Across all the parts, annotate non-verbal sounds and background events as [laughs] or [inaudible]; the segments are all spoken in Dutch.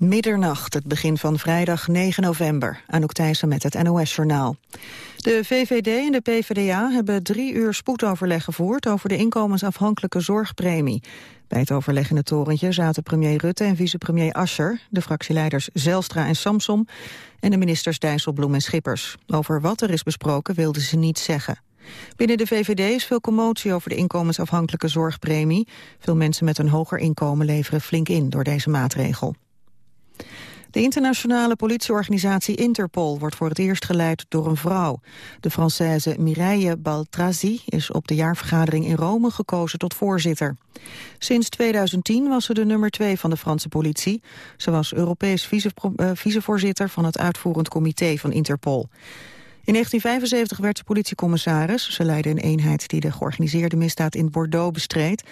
Middernacht, het begin van vrijdag 9 november. Anouk Thijssen met het NOS-journaal. De VVD en de PvdA hebben drie uur spoedoverleg gevoerd... over de inkomensafhankelijke zorgpremie. Bij het overleg in het torentje zaten premier Rutte en vicepremier Ascher... de fractieleiders Zelstra en Samsom... en de ministers Dijsselbloem en Schippers. Over wat er is besproken wilden ze niet zeggen. Binnen de VVD is veel commotie over de inkomensafhankelijke zorgpremie. Veel mensen met een hoger inkomen leveren flink in door deze maatregel. De internationale politieorganisatie Interpol wordt voor het eerst geleid door een vrouw. De Française Mireille Baltrazi is op de jaarvergadering in Rome gekozen tot voorzitter. Sinds 2010 was ze de nummer twee van de Franse politie. Ze was Europees uh, vicevoorzitter van het uitvoerend comité van Interpol. In 1975 werd ze politiecommissaris. Ze leidde een eenheid die de georganiseerde misdaad in Bordeaux bestreed.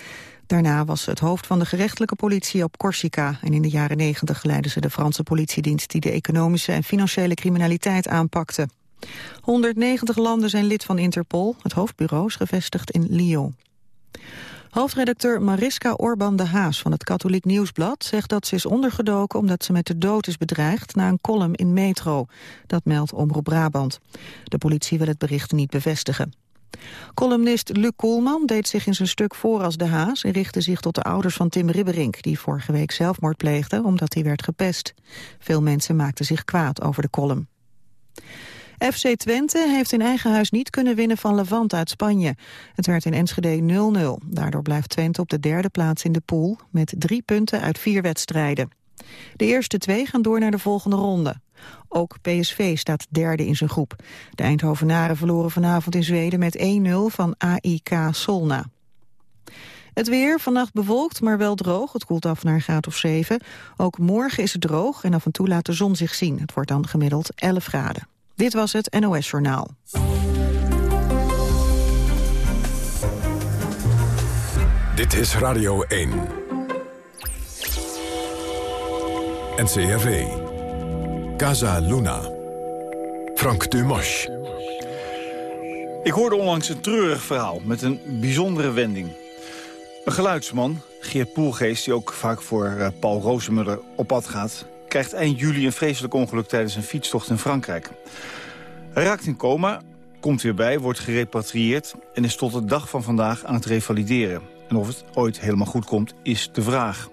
Daarna was ze het hoofd van de gerechtelijke politie op Corsica... en in de jaren 90 leidde ze de Franse politiedienst... die de economische en financiële criminaliteit aanpakte. 190 landen zijn lid van Interpol. Het hoofdbureau is gevestigd in Lyon. Hoofdredacteur Mariska Orban de Haas van het Katholiek Nieuwsblad zegt dat ze is ondergedoken omdat ze met de dood is bedreigd na een column in Metro. Dat meldt Omroep Brabant. De politie wil het bericht niet bevestigen. Columnist Luc Koelman deed zich in zijn stuk voor als de Haas... en richtte zich tot de ouders van Tim Ribberink... die vorige week zelfmoord pleegde omdat hij werd gepest. Veel mensen maakten zich kwaad over de column. FC Twente heeft in eigen huis niet kunnen winnen van Levante uit Spanje. Het werd in Enschede 0-0. Daardoor blijft Twente op de derde plaats in de pool... met drie punten uit vier wedstrijden. De eerste twee gaan door naar de volgende ronde. Ook PSV staat derde in zijn groep. De Eindhovenaren verloren vanavond in Zweden met 1-0 van AIK Solna. Het weer, vannacht bewolkt, maar wel droog. Het koelt af naar een graad of 7. Ook morgen is het droog en af en toe laat de zon zich zien. Het wordt dan gemiddeld 11 graden. Dit was het NOS Journaal. Dit is Radio 1. NCRV. Casa Luna. Frank Dumas. Ik hoorde onlangs een treurig verhaal met een bijzondere wending. Een geluidsman, Geert Poelgeest, die ook vaak voor uh, Paul Rozemuller op pad gaat... krijgt eind juli een vreselijk ongeluk tijdens een fietstocht in Frankrijk. Hij raakt in coma, komt weer bij, wordt gerepatrieerd... en is tot de dag van vandaag aan het revalideren. En of het ooit helemaal goed komt, is de vraag.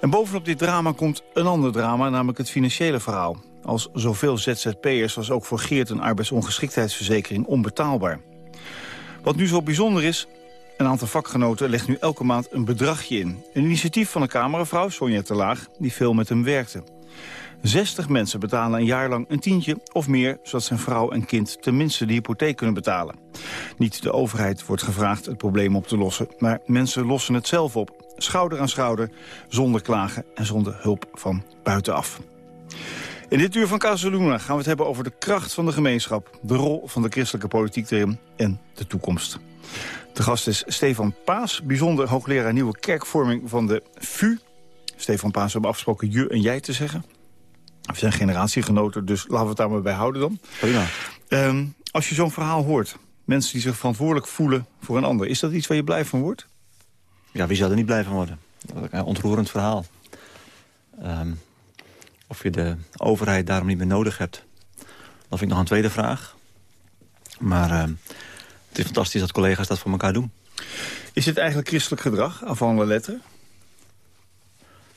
En bovenop dit drama komt een ander drama, namelijk het financiële verhaal. Als zoveel ZZP'ers was ook voor Geert een arbeidsongeschiktheidsverzekering onbetaalbaar. Wat nu zo bijzonder is, een aantal vakgenoten legt nu elke maand een bedragje in. Een initiatief van een cameravrouw, Sonja Laag, die veel met hem werkte. 60 mensen betalen een jaar lang een tientje of meer... zodat zijn vrouw en kind tenminste de hypotheek kunnen betalen. Niet de overheid wordt gevraagd het probleem op te lossen... maar mensen lossen het zelf op schouder aan schouder, zonder klagen en zonder hulp van buitenaf. In dit uur van Casaluna gaan we het hebben over de kracht van de gemeenschap... de rol van de christelijke politiek erin en de toekomst. De gast is Stefan Paas, bijzonder hoogleraar nieuwe kerkvorming van de VU. Stefan Paas, we hebben afgesproken je en jij te zeggen. We zijn generatiegenoten, dus laten we het daar maar bij houden dan. Prima. Um, als je zo'n verhaal hoort, mensen die zich verantwoordelijk voelen voor een ander... is dat iets waar je blij van wordt? Ja, wie zou er niet blij van worden? Dat is een ontroerend verhaal. Um, of je de overheid daarom niet meer nodig hebt. Dat vind ik nog een tweede vraag. Maar uh, het is fantastisch dat collega's dat voor elkaar doen. Is dit eigenlijk christelijk gedrag, avant la lettre?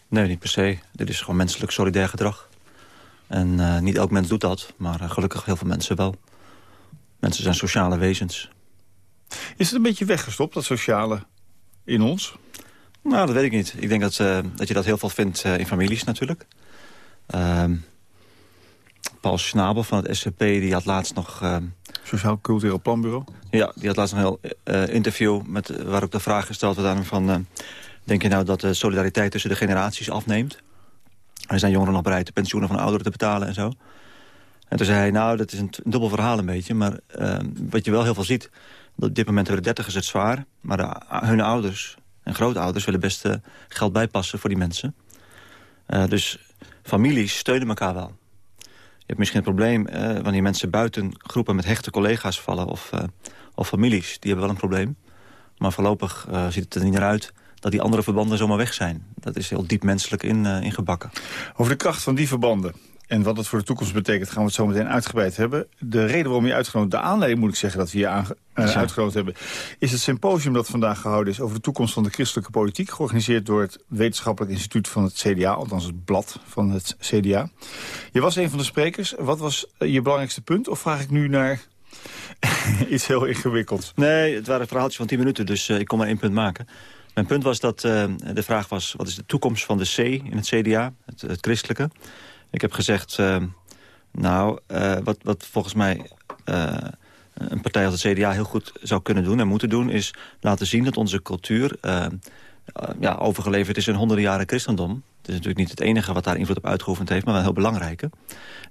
Nee, niet per se. Dit is gewoon menselijk solidair gedrag. En uh, niet elk mens doet dat, maar uh, gelukkig heel veel mensen wel. Mensen zijn sociale wezens. Is het een beetje weggestopt, dat sociale in ons? Nou, dat weet ik niet. Ik denk dat, uh, dat je dat heel veel vindt uh, in families natuurlijk. Uh, Paul Schnabel van het SCP die had laatst nog... Sociaal Cultureel Planbureau? Ja, die had laatst nog een heel interview... Met, waar ook de vraag gesteld werd aan hem van... denk je nou dat de solidariteit tussen de generaties afneemt? En zijn jongeren nog bereid de pensioenen van ouderen te betalen en zo? En toen zei hij, nou, dat is een, een dubbel verhaal een beetje... maar ehm, wat je wel heel veel ziet op dit moment hebben de dertigers het zwaar. Maar de, hun ouders en grootouders willen best uh, geld bijpassen voor die mensen. Uh, dus families steunen elkaar wel. Je hebt misschien het probleem wanneer mensen buiten groepen met hechte collega's vallen... of, of families, die hebben wel een probleem. Maar voorlopig ziet het er niet naar uit dat die andere verbanden zomaar weg zijn. Dat is heel diep menselijk in, ingebakken. Over de kracht van die verbanden en wat het voor de toekomst betekent gaan we het zo meteen uitgebreid hebben. De reden waarom je uitgenodigd, de aanleiding moet ik zeggen dat we je uh, uitgenodigd hebben... is het symposium dat vandaag gehouden is over de toekomst van de christelijke politiek... georganiseerd door het wetenschappelijk instituut van het CDA, althans het blad van het CDA. Je was een van de sprekers. Wat was je belangrijkste punt? Of vraag ik nu naar [laughs] iets heel ingewikkelds? Nee, het waren verhaaltjes van 10 minuten, dus uh, ik kon maar één punt maken. Mijn punt was dat uh, de vraag was, wat is de toekomst van de C in het CDA, het, christelijke... Ik heb gezegd, uh, nou, uh, wat, wat volgens mij een partij als het CDA heel goed zou kunnen doen en moeten doen... is laten zien dat onze cultuur ja, overgeleverd is in honderden jaren christendom. Het is natuurlijk niet het enige wat daar invloed op uitgeoefend heeft... maar wel heel belangrijke.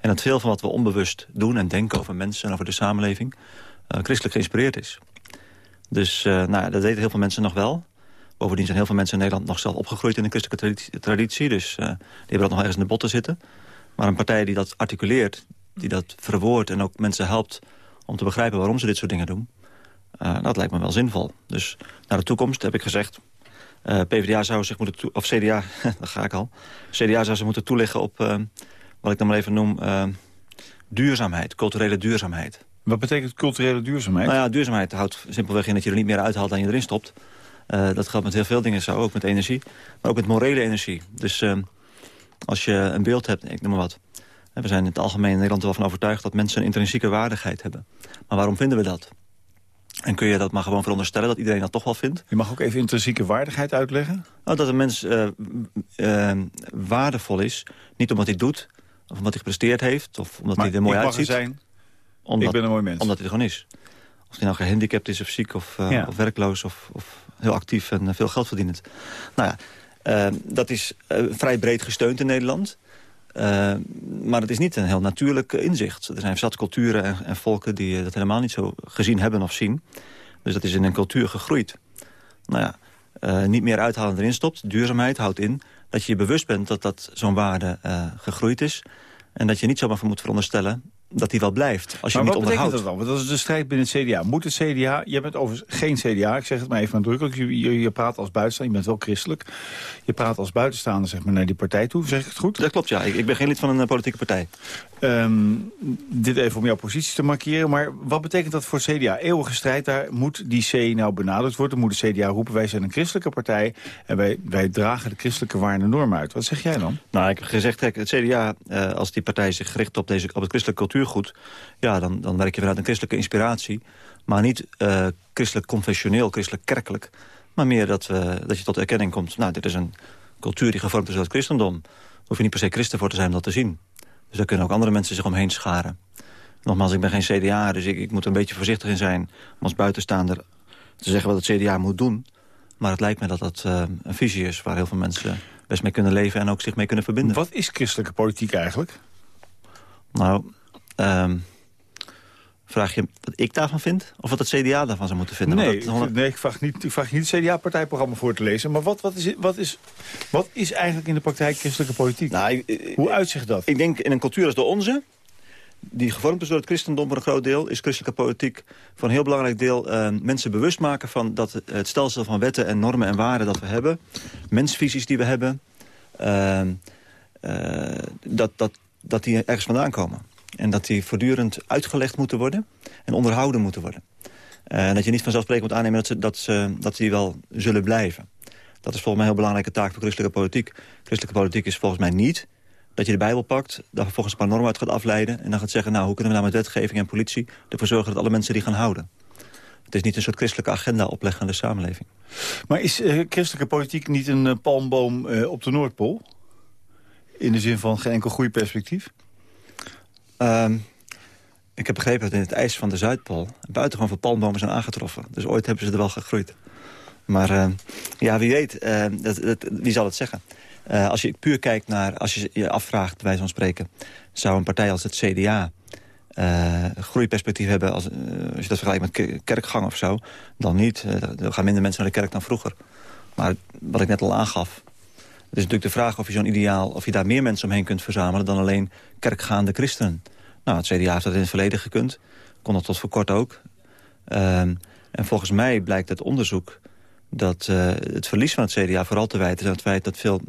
En dat veel van wat we onbewust doen en denken over mensen en over de samenleving... christelijk geïnspireerd is. Dus nou, dat weten heel veel mensen nog wel. Bovendien zijn heel veel mensen in Nederland nog zelf opgegroeid in een christelijke traditie. Dus uh, die hebben dat nog ergens in de botten zitten. Maar een partij die dat articuleert, die dat verwoordt... en ook mensen helpt om te begrijpen waarom ze dit soort dingen doen... Uh, dat lijkt me wel zinvol. Dus naar de toekomst heb ik gezegd... Uh, PvdA zou zich moeten... Of CDA, [laughs] daar ga ik al. CDA zou zich moeten toeleggen op... Wat ik dan maar even noem... duurzaamheid, culturele duurzaamheid. Wat betekent culturele duurzaamheid? Nou ja, duurzaamheid houdt simpelweg in dat je er niet meer uithaalt dan je erin stopt. Dat geldt met heel veel dingen zo, ook met energie. Maar ook met morele energie. Dus als je een beeld hebt, ik noem maar wat... We zijn in het algemeen in Nederland wel van overtuigd... dat mensen een intrinsieke waardigheid hebben. Maar waarom vinden we dat? En kun je dat maar gewoon veronderstellen dat iedereen dat toch wel vindt? Je mag ook even intrinsieke waardigheid uitleggen? Nou, dat een mens uh, uh, waardevol is. Niet omdat hij doet, of omdat hij gepresteerd heeft... of omdat maar hij er mooi uitziet. Zijn, omdat, ik ben een mooi mens. Omdat hij er gewoon is. Of hij nou gehandicapt is of ziek of, uh, ja. of werkloos... Of, of, heel actief en veel geld verdient. Nou ja, uh, dat is uh, vrij breed gesteund in Nederland. Uh, maar het is niet een heel natuurlijk inzicht. Er zijn zat culturen en, en, volken die dat helemaal niet zo gezien hebben of zien. Dus dat is in een cultuur gegroeid. Nou ja, niet meer uithalen erin stopt. Duurzaamheid houdt in dat je je bewust bent dat dat zo'n waarde gegroeid is. En dat je niet zomaar van moet veronderstellen dat die wel blijft. Als je maar niet wat betekent dat dan? Want dat is de strijd binnen het CDA. Moet het CDA, je bent overigens geen CDA, ik zeg het maar even nadrukkelijk. Je, je, je praat als buitenstaander, je bent wel christelijk. Je praat als buitenstaander zeg maar, naar die partij toe, zeg ik het goed? Dat klopt, ja. Ik, ik ben geen lid van een uh, politieke partij. Um, dit even om jouw positie te markeren. Maar wat betekent dat voor CDA? Eeuwige strijd, daar moet die C nou benadrukt worden. Moet de CDA roepen, wij zijn een christelijke partij... en wij, wij dragen de christelijke waarden en normen uit. Wat zeg jij dan? Nou, ik heb gezegd, kijk, het CDA, uh, als die partij zich gericht op, deze, op het christelijke cultuurgoed... ja, dan, dan werk je vanuit een christelijke inspiratie. Maar niet uh, christelijk confessioneel, christelijk kerkelijk. Maar meer dat, uh, dat je tot erkenning komt. Nou, dit is een cultuur die gevormd is door het christendom. Daar hoef je niet per se christen voor te zijn om dat te zien. Dus daar kunnen ook andere mensen zich omheen scharen. Nogmaals, ik ben geen CDA, dus ik, ik moet er een beetje voorzichtig in zijn... om als buitenstaander te zeggen wat het CDA moet doen. Maar het lijkt me dat dat uh, een visie is waar heel veel mensen best mee kunnen leven... en ook zich mee kunnen verbinden. Wat is christelijke politiek eigenlijk? Nou, um, vraag je wat ik daarvan vind? Of wat het CDA daarvan zou moeten vinden? Nee, dat, nee ik, vraag niet, ik vraag niet het CDA-partijprogramma voor te lezen. Maar wat, wat, is, wat, is, wat is eigenlijk in de praktijk christelijke politiek? Nou, ik, Hoe uitzicht dat? Ik denk in een cultuur als de onze die gevormd is door het christendom voor een groot deel... is christelijke politiek voor een heel belangrijk deel... Uh, mensen bewust maken van dat het stelsel van wetten en normen en waarden dat we hebben... mensvisies die we hebben... Uh, uh, dat, dat, dat die ergens vandaan komen. En dat die voortdurend uitgelegd moeten worden en onderhouden moeten worden. En uh, dat je niet vanzelfsprekend moet aannemen dat ze, dat, ze, dat die wel zullen blijven. Dat is volgens mij een heel belangrijke taak voor christelijke politiek. Christelijke politiek is volgens mij niet dat je de Bijbel pakt... daar vervolgens een paar normen uit gaat afleiden... en dan gaat zeggen, nou, hoe kunnen we nou met wetgeving en politie... ervoor zorgen dat alle mensen die gaan houden. Het is niet een soort christelijke agenda opleggen aan de samenleving. Maar is uh, christelijke politiek niet een uh, palmboom op de Noordpool? In de zin van geen enkel groeiperspectief? Um, ik heb begrepen dat in het ijs van de Zuidpool... buitengewoon veel palmbomen zijn aangetroffen. Dus ooit hebben ze er wel gegroeid. Maar uh, ja, wie weet, uh, dat, wie zal het zeggen? Uh, als je puur kijkt naar, als je je afvraagt, wij van spreken... zou een partij als het CDA een groeiperspectief hebben... Als, als je dat vergelijkt met kerkgang of zo, dan niet. er gaan minder mensen naar de kerk dan vroeger. Maar wat ik net al aangaf... Het is natuurlijk de vraag of je zo'n ideaal... of je daar meer mensen omheen kunt verzamelen... dan alleen kerkgaande christenen. Nou, het CDA heeft dat in het verleden gekund. Kon dat tot voor kort ook. Um, en volgens mij blijkt het onderzoek dat het verlies van het CDA vooral te wijten is aan het feit dat veel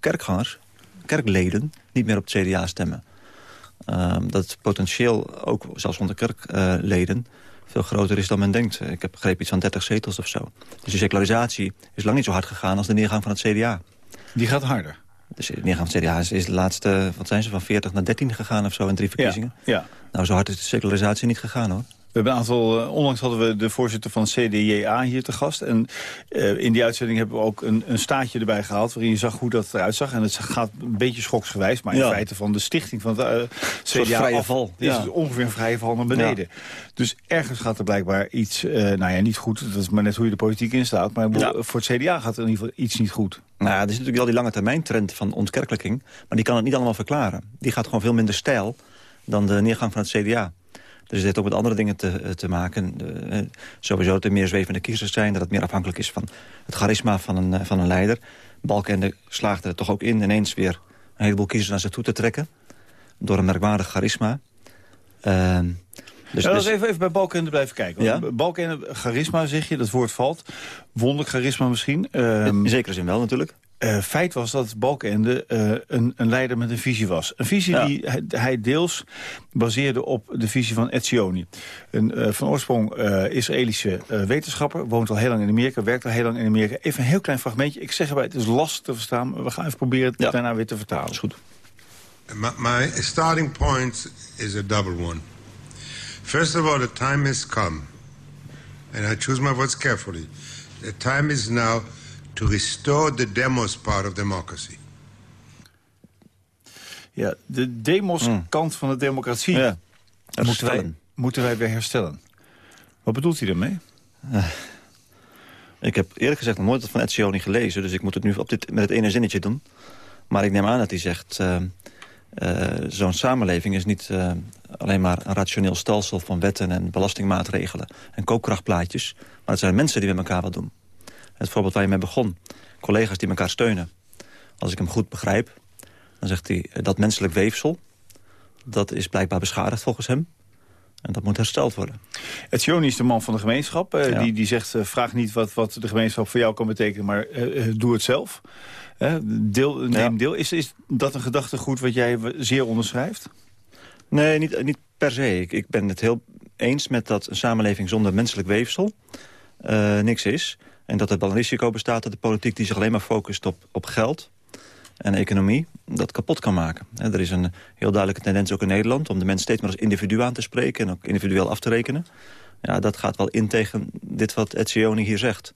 kerkgangers, kerkleden, niet meer op het CDA stemmen. Ehm, dat potentieel, ook zelfs onder kerkleden, veel groter is dan men denkt. Ik heb begrepen iets van 30 zetels of zo. Dus de secularisatie is lang niet zo hard gegaan als de neergang van het CDA. Die gaat harder? Dus de neergang van het CDA is, de laatste, wat zijn ze, van 40 naar 13 gegaan of zo in drie verkiezingen. Ja, ja. Nou, zo hard is de secularisatie niet gegaan hoor. We hebben een aantal, eh, onlangs hadden we de voorzitter van CDJA hier te gast. En uh, in die uitzending hebben we ook een, een, staatje erbij gehaald... waarin je zag hoe dat eruit zag. En het gaat een beetje schoksgewijs, maar in feite van de stichting van het uh, CDA... vrije val. Is het ongeveer een vrije val naar beneden. Dus ergens gaat er blijkbaar iets, nou ja, niet goed. Dat is maar net hoe je de politiek instaat. Maar voor het CDA gaat er in ieder geval iets niet goed. Nou, er is natuurlijk wel die lange termijn trend van ontkerkelijking. Maar die kan het niet allemaal verklaren. Die gaat gewoon veel minder stijl dan de neergang van het CDA. Dus het heeft ook met andere dingen te, eh, te maken. Uh, sowieso dat er meer zwevende kiezers zijn. Dat het meer afhankelijk is van het charisma van een, eh, van een leider. Balkende slaagde er toch ook in ineens weer een heleboel kiezers naar zich toe te trekken. Door een merkwaardig charisma. Uh, dus, ja, dus... Even, even bij Balkende blijven kijken. Ja? Balkende, charisma zeg je, dat woord valt. Wonderlijk charisma misschien. Uh, in zekere zin wel natuurlijk. Uh, feit was dat Balkenende uh, een, een, leider met een visie was. Een visie die hij, deels baseerde op de visie van Etzioni. Een uh, van oorsprong Israëlische wetenschapper. Woont al heel lang in Amerika, werkt al heel lang in Amerika. Even een heel klein fragmentje. Ik zeg erbij, het is lastig te verstaan. Maar we gaan even proberen het daarna weer te vertalen. is goed. My, my starting point is a double one. First of all, the time has come. And I choose my words carefully. The time is now to restore the demos part of democracy. Ja, de demos-kant mm. van de democratie ja, moeten, wij, moeten wij weer herstellen. Wat bedoelt hij daarmee? Uh, ik heb eerlijk gezegd nog nooit wat van Etzioni gelezen... dus ik moet het nu op dit, met het ene zinnetje doen. Maar ik neem aan dat hij zegt... Uh, uh, zo'n samenleving is niet alleen maar een rationeel stelsel van wetten en belastingmaatregelen en koopkrachtplaatjes. Maar het zijn mensen die met elkaar wat doen. Het voorbeeld waar je mee begon. Collega's die elkaar steunen. Als ik hem goed begrijp, dan zegt hij... dat menselijk weefsel, dat is blijkbaar beschadigd volgens hem. En dat moet hersteld worden. Etzioni is de man van de gemeenschap. Uh, die, die zegt, uh, vraag niet wat, wat de gemeenschap voor jou kan betekenen... maar uh, doe het zelf. deel, neem deel. Is, is dat een gedachtegoed wat jij zeer onderschrijft? Nee, niet, niet per se. Ik, ik ben het heel eens met dat een samenleving zonder menselijk weefsel... niks is. En dat er wel een risico bestaat dat de politiek die zich alleen maar focust op, op geld en economie, dat kapot kan maken. En er is een heel duidelijke tendens ook in Nederland... om de mens steeds maar als individu aan te spreken en ook individueel af te rekenen. Ja, dat gaat wel in tegen dit wat Etzioni hier zegt.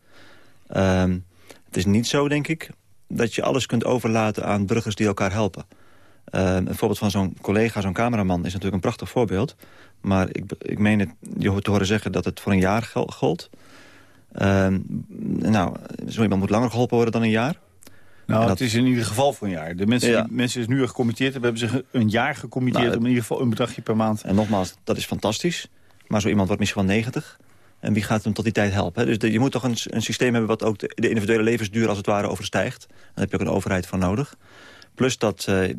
Um, het is niet zo, denk ik, dat je alles kunt overlaten aan burgers die elkaar helpen. Um, een voorbeeld van zo'n collega, zo'n cameraman, is natuurlijk een prachtig voorbeeld. Maar ik, ik meen het, je te horen zeggen dat het voor een jaar gold. Ehm, nou, zo iemand moet langer geholpen worden dan een jaar. Nou, het is in ieder geval voor een jaar. De mensen, die, mensen is nu gecommitteerd hebben, hebben zich een jaar gecommitteerd... Nou, om in ieder geval een bedragje per maand. En nogmaals, dat is fantastisch. Maar zo iemand wordt misschien wel 90. En wie gaat hem tot die tijd helpen? Dus de, je moet toch een, een, systeem hebben wat ook de, individuele levensduur als het ware overstijgt. Daar heb je ook een overheid voor nodig. Plus dat uh, uh,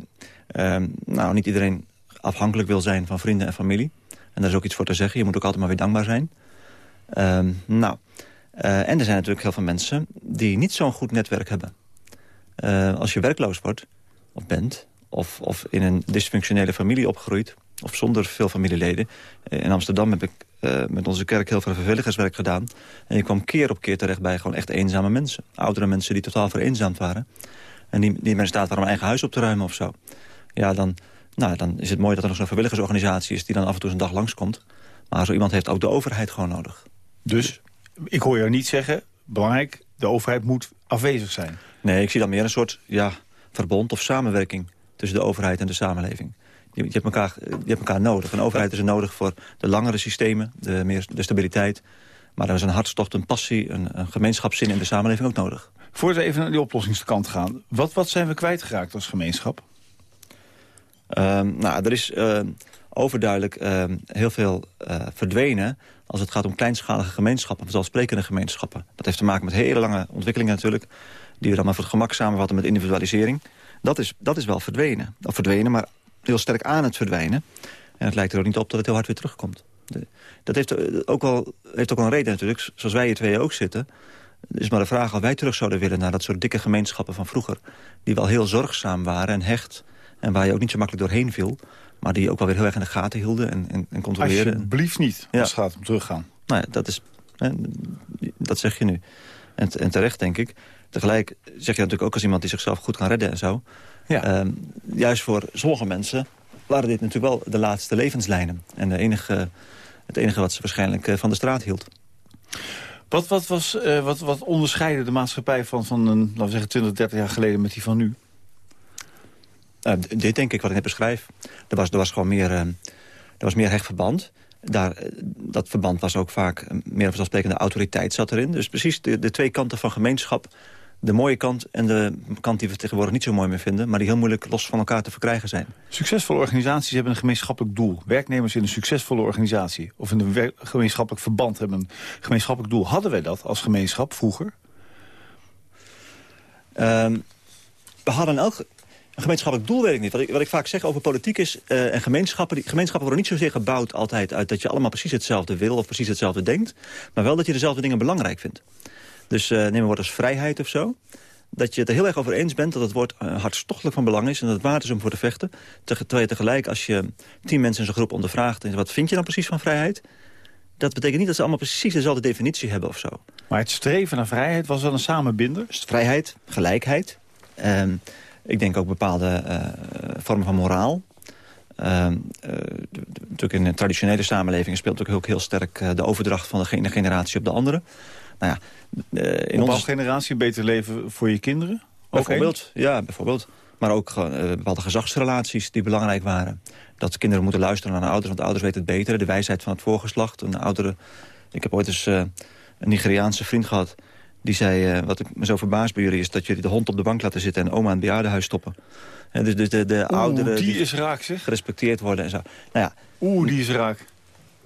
nou, niet iedereen afhankelijk wil zijn van vrienden en familie. En daar is ook iets voor te zeggen. Je moet ook altijd maar weer dankbaar zijn. Uh, nou, en er zijn natuurlijk heel veel mensen die niet zo'n goed netwerk hebben. Uh, als je werkloos wordt, of bent, of, of in een dysfunctionele familie opgroeit... of zonder veel familieleden. Eh, in Amsterdam heb ik met onze kerk heel veel vrijwilligerswerk gedaan. En je kwam keer op keer terecht bij gewoon echt eenzame mensen. Oudere mensen die totaal vereenzaamd waren. En die, die staat waren om eigen huis op te ruimen of zo. Ja, dan, nou, dan is het mooi dat er nog zo'n vrijwilligersorganisatie is... die dan af en toe een dag langskomt. Maar zo iemand heeft ook de overheid gewoon nodig. Dus ik hoor jou niet zeggen, belangrijk, de overheid moet afwezig zijn. Nee, ik zie dan meer een soort ja, verbond of samenwerking tussen de overheid en de samenleving. Je, je, hebt, elkaar, je hebt elkaar nodig. Een overheid is er nodig voor de langere systemen, de, meer, de stabiliteit. Maar er is een hartstocht, een passie, een, een gemeenschapszin in de samenleving ook nodig. Voordat we even naar die oplossingskant gaan. Wat, wat zijn we kwijtgeraakt als gemeenschap? Um, nou, er is uh, overduidelijk uh, heel veel uh, verdwenen als het gaat om kleinschalige gemeenschappen, vanzelfsprekende gemeenschappen. Dat heeft te maken met hele lange ontwikkelingen natuurlijk... die we dan maar voor het gemak samenvatten met individualisering. Dat is, dat is wel verdwenen. Of verdwenen, maar heel sterk aan het verdwijnen. En het lijkt er ook niet op dat het heel hard weer terugkomt. dat heeft ook, wel, heeft ook wel een reden natuurlijk, zoals wij hier twee ook zitten... Is maar de vraag of wij terug zouden willen naar dat soort dikke gemeenschappen van vroeger. Die wel heel zorgzaam waren en hecht. En waar je ook niet zo makkelijk doorheen viel. Maar die ook wel weer heel erg in de gaten hielden en, en, en controleerden. Alsjeblieft niet, Ja. als het gaat om teruggaan. Nou ja, dat, is, hè, dat zeg je nu. En, en terecht, denk ik. Tegelijk zeg je natuurlijk ook als iemand die zichzelf goed kan redden en zo. Ja. Ehm, juist voor sommige mensen waren dit natuurlijk wel de laatste levenslijnen. En de enige, het enige wat ze waarschijnlijk eh, van de straat hield. Wat, wat, was, eh, wat, wat onderscheidde de maatschappij van, van een, laten we zeggen, 20, 30 jaar geleden met die van nu? Eh, dit denk ik wat ik net beschrijf. Er was, er was gewoon meer, eh, er was meer hecht verband. Daar, eh, dat verband was ook vaak meer vanzelfsprekende autoriteit zat erin. Dus precies de, de twee kanten van gemeenschap. De mooie kant en de kant die we tegenwoordig niet zo mooi meer vinden... maar die heel moeilijk los van elkaar te verkrijgen zijn. Succesvolle organisaties hebben een gemeenschappelijk doel. Werknemers in een succesvolle organisatie of in een gemeenschappelijk verband hebben een gemeenschappelijk doel. Hadden wij dat als gemeenschap vroeger? Ehm, we hadden elk een gemeenschappelijk doel, weet ik niet. Wat ik, wat ik vaak zeg over politiek is... eh, en gemeenschappen, die, gemeenschappen worden niet zozeer gebouwd altijd uit... dat je allemaal precies hetzelfde wil of precies hetzelfde denkt... maar wel dat je dezelfde dingen belangrijk vindt. Dus eh neem een woord als vrijheid of zo. Dat je het er heel erg over eens bent dat het woord eh, hartstochtelijk van belang is... en dat het waard is om voor te vechten. Te- Terwijl je tegelijk, als je tien mensen in zo'n groep ondervraagt... en wat vind je dan precies van vrijheid? Dat betekent niet dat ze allemaal precies dezelfde definitie hebben of zo. Maar het streven naar vrijheid was wel een samenbinder. Vrijheid, gelijkheid. Ehm, ik denk ook bepaalde eh, vormen van moraal. D- d- natuurlijk in traditionele samenleving speelt ook heel sterk de overdracht van de ene generatie op de andere. Nou ja, in onze generatie beter leven voor je kinderen? Bijvoorbeeld, ja, bijvoorbeeld. Maar ook bepaalde gezagsrelaties die belangrijk waren. Dat kinderen moeten luisteren naar hun ouders, want de ouders weten het beter. De wijsheid van het voorgeslacht. Een oudere, ik heb ooit eens een Nigeriaanse vriend gehad. Die zei, eh, wat ik me zo verbaasd bij jullie is... dat jullie de hond op de bank laten zitten en oma in het bejaardenhuis stoppen. Dus dus de, de Oeh, ouderen die die is raak zeg. gerespecteerd worden en zo. Nou ja, Oeh, die is raak.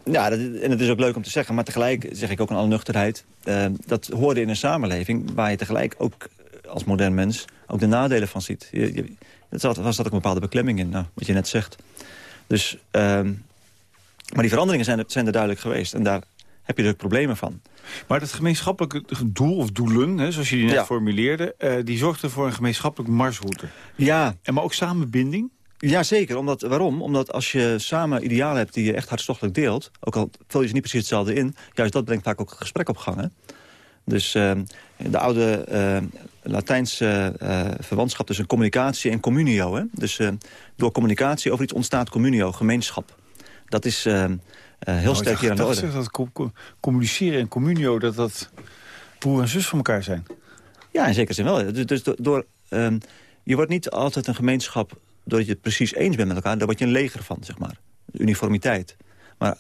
ja, dat, en het is ook leuk om te zeggen, maar tegelijk zeg ik ook in alle nuchterheid... eh, dat hoorde in een samenleving waar je tegelijk ook als modern mens... ook de nadelen van ziet. Je, je, dat zat, was dat ook een bepaalde beklemming in, nou, wat je net zegt. Dus, ehm, maar die veranderingen zijn er, zijn er duidelijk geweest. En daar heb je ook problemen van. Maar dat gemeenschappelijke doel of doelen, hè, zoals je die net Ja. formuleerde... eh, die zorgde voor een gemeenschappelijk marsroute. Ja, En maar ook samenbinding. Ja, zeker. Omdat, waarom? Omdat als je samen idealen hebt die je echt hartstochtelijk deelt... ook al vul je ze niet precies hetzelfde in... juist dat brengt vaak ook een gesprek op gang. Hè? Dus eh, de oude eh, Latijnse eh, verwantschap tussen communicatie en communio. Hè? Dus eh, door communicatie over iets ontstaat communio, gemeenschap. Dat is eh, heel sterk hier aan de orde. dat co- co- communiceren en communio, dat dat broer en zus van elkaar zijn. Ja, in zekere zin wel. Dus, dus door, door, ehm, je wordt niet altijd een gemeenschap doordat je het precies eens bent met elkaar. Daar word je een leger van, zeg maar. Uniformiteit. Maar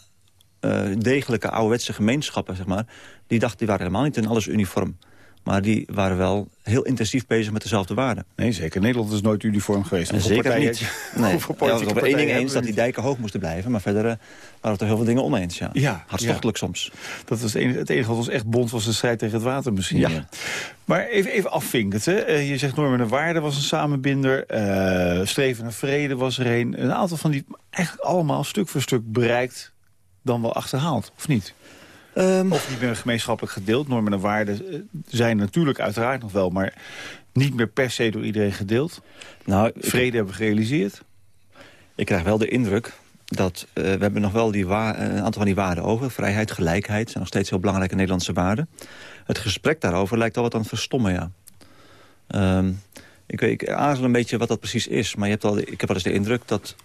eh, degelijke ouderwetse gemeenschappen, zeg maar... die dachten, die waren helemaal niet in alles uniform. Maar die waren wel heel intensief bezig met dezelfde waarden. Nee, zeker. Nederland is nooit uniform geweest. En zeker partijen- niet. [laughs] Nee. Ja, we waren één ding eens dat die dijken hoog moesten blijven. Maar verder eh, waren we het er heel veel dingen oneens. Ja. Ja, Hartstochtelijk soms. Dat was het enige, het enige wat ons echt bond was de strijd tegen het water misschien. Ja. ja. Maar even, even afvinkend. Hè. Eh, je zegt normen en waarden was een samenbinder. eh, streven naar vrede was er een. Een aantal van die eigenlijk allemaal stuk voor stuk bereikt dan wel achterhaald. Of niet? Ehm, Of niet meer gemeenschappelijk gedeeld. Normen en waarden eh, zijn natuurlijk uiteraard nog wel. Maar niet meer per se door iedereen gedeeld. nou, ik- Vrede hebben we gerealiseerd. Ik krijg wel de indruk dat eh, we hebben nog wel die wa- een aantal van die waarden over. Vrijheid, gelijkheid zijn nog steeds heel belangrijke Nederlandse waarden. Het gesprek daarover lijkt al wat aan het verstommen, ja. Ehm, ik, weet, ik aarzel een beetje wat dat precies is. Maar je hebt al, ik heb wel eens de indruk dat...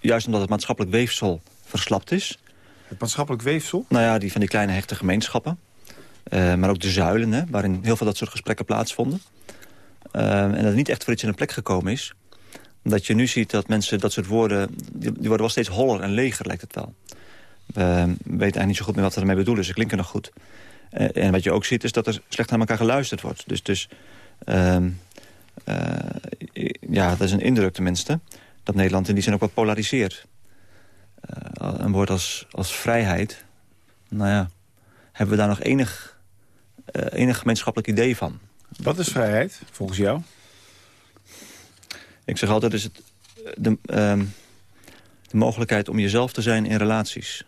juist omdat het maatschappelijk weefsel verslapt is... Het maatschappelijk weefsel. nou ja, die van die kleine hechte gemeenschappen... eh, maar ook de zuilen, hè, waarin heel veel dat soort gesprekken plaatsvonden. Ehm, en dat niet echt voor iets in een plek gekomen is dat je nu ziet dat mensen dat soort woorden... die, worden wel steeds holler en leger, lijkt het wel. We weten eigenlijk niet zo goed meer wat we ermee bedoelen. Ze klinken nog goed. Eh, en wat je ook ziet is dat er slecht naar elkaar geluisterd wordt. Dus, dus ehm, eh, ja, dat is een indruk tenminste... dat Nederland in die zin ook wat polariseert. Eh, een woord als, als vrijheid... nou ja, hebben we daar nog enig, eh, enig gemeenschappelijk idee van. Wat is vrijheid, volgens jou? Ik zeg altijd, is het eh, de, ehm, de mogelijkheid om jezelf te zijn in relaties.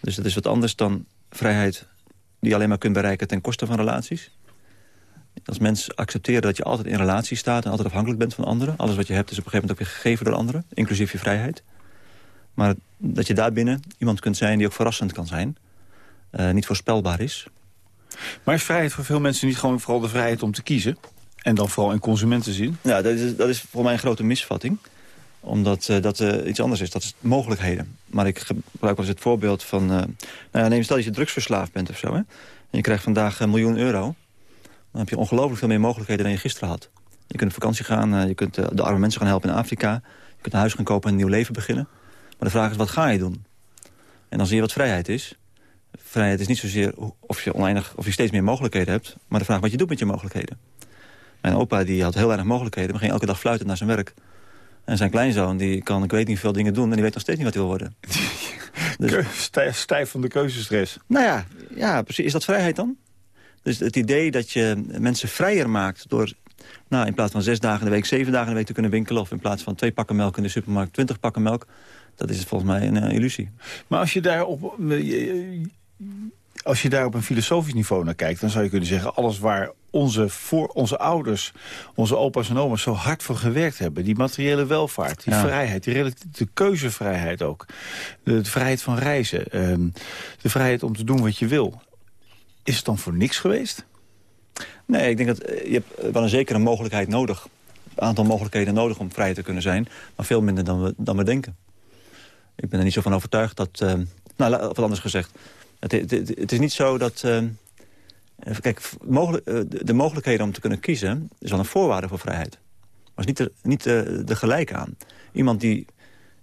Dus dat is wat anders dan vrijheid die je alleen maar kunt bereiken ten koste van relaties. Als mensen accepteren dat je altijd in relatie staat... en altijd afhankelijk bent van anderen. Alles wat je hebt is op een gegeven moment ook weer gegeven door anderen. Inclusief je vrijheid. Maar dat je daarbinnen iemand kunt zijn die ook verrassend kan zijn. Uh, niet voorspelbaar is. Maar is vrijheid voor veel mensen niet gewoon vooral de vrijheid om te kiezen? En dan vooral in consumentenzin? Ja, dat is, dat is voor mij een grote misvatting omdat uh, dat uh, iets anders is. Dat is mogelijkheden. Maar ik gebruik wel eens het voorbeeld van... Nou ja, neem stel dat je drugsverslaafd bent of zo. Hè? En je krijgt vandaag een miljoen euro. Dan heb je ongelooflijk veel meer mogelijkheden dan je gisteren had. Je kunt op vakantie gaan, je kunt de arme mensen gaan helpen in Afrika. Je kunt een huis gaan kopen en een nieuw leven beginnen. Maar de vraag is, wat ga je doen? En dan zie je wat vrijheid is. Vrijheid is niet zozeer of je, oneindig, of je steeds meer mogelijkheden hebt... maar de vraag wat je doet met je mogelijkheden. Mijn opa die had heel weinig mogelijkheden... maar ging elke dag fluiten naar zijn werk. En zijn kleinzoon die kan, ik weet niet, veel dingen doen... en die weet nog steeds niet wat hij wil worden. [laughs] dus, stijf, stijf van de keuzestress. Nou ja, ja, precies. Is dat vrijheid dan? Dus het idee dat je mensen vrijer maakt door nou, in plaats van zes dagen in de week, zeven dagen in de week te kunnen winkelen... of in plaats van twee pakken melk in de supermarkt, twintig pakken melk... dat is volgens mij een uh, illusie. Maar als je daar op... Eh, als je daar op een filosofisch niveau naar kijkt... dan zou je kunnen zeggen, alles waar onze, voor, onze ouders, onze opa's en oma's zo hard voor gewerkt hebben. Die materiële welvaart, die vrijheid, die de keuzevrijheid ook. De, vrijheid van reizen, ehm, de vrijheid om te doen wat je wil. Is het dan voor niks geweest? Nee, ik denk dat eh, je hebt wel een zekere mogelijkheid nodig. Een aantal mogelijkheden nodig om vrij te kunnen zijn. Maar veel minder dan we, dan we denken. Ik ben er niet zo van overtuigd dat... Uh, nou, wat anders gezegd. Het, is niet zo dat... Uh, kijk, mogelijk, uh, de mogelijkheden om te kunnen kiezen... is wel een voorwaarde voor vrijheid. Maar is niet, de, niet de, gelijke aan. Iemand die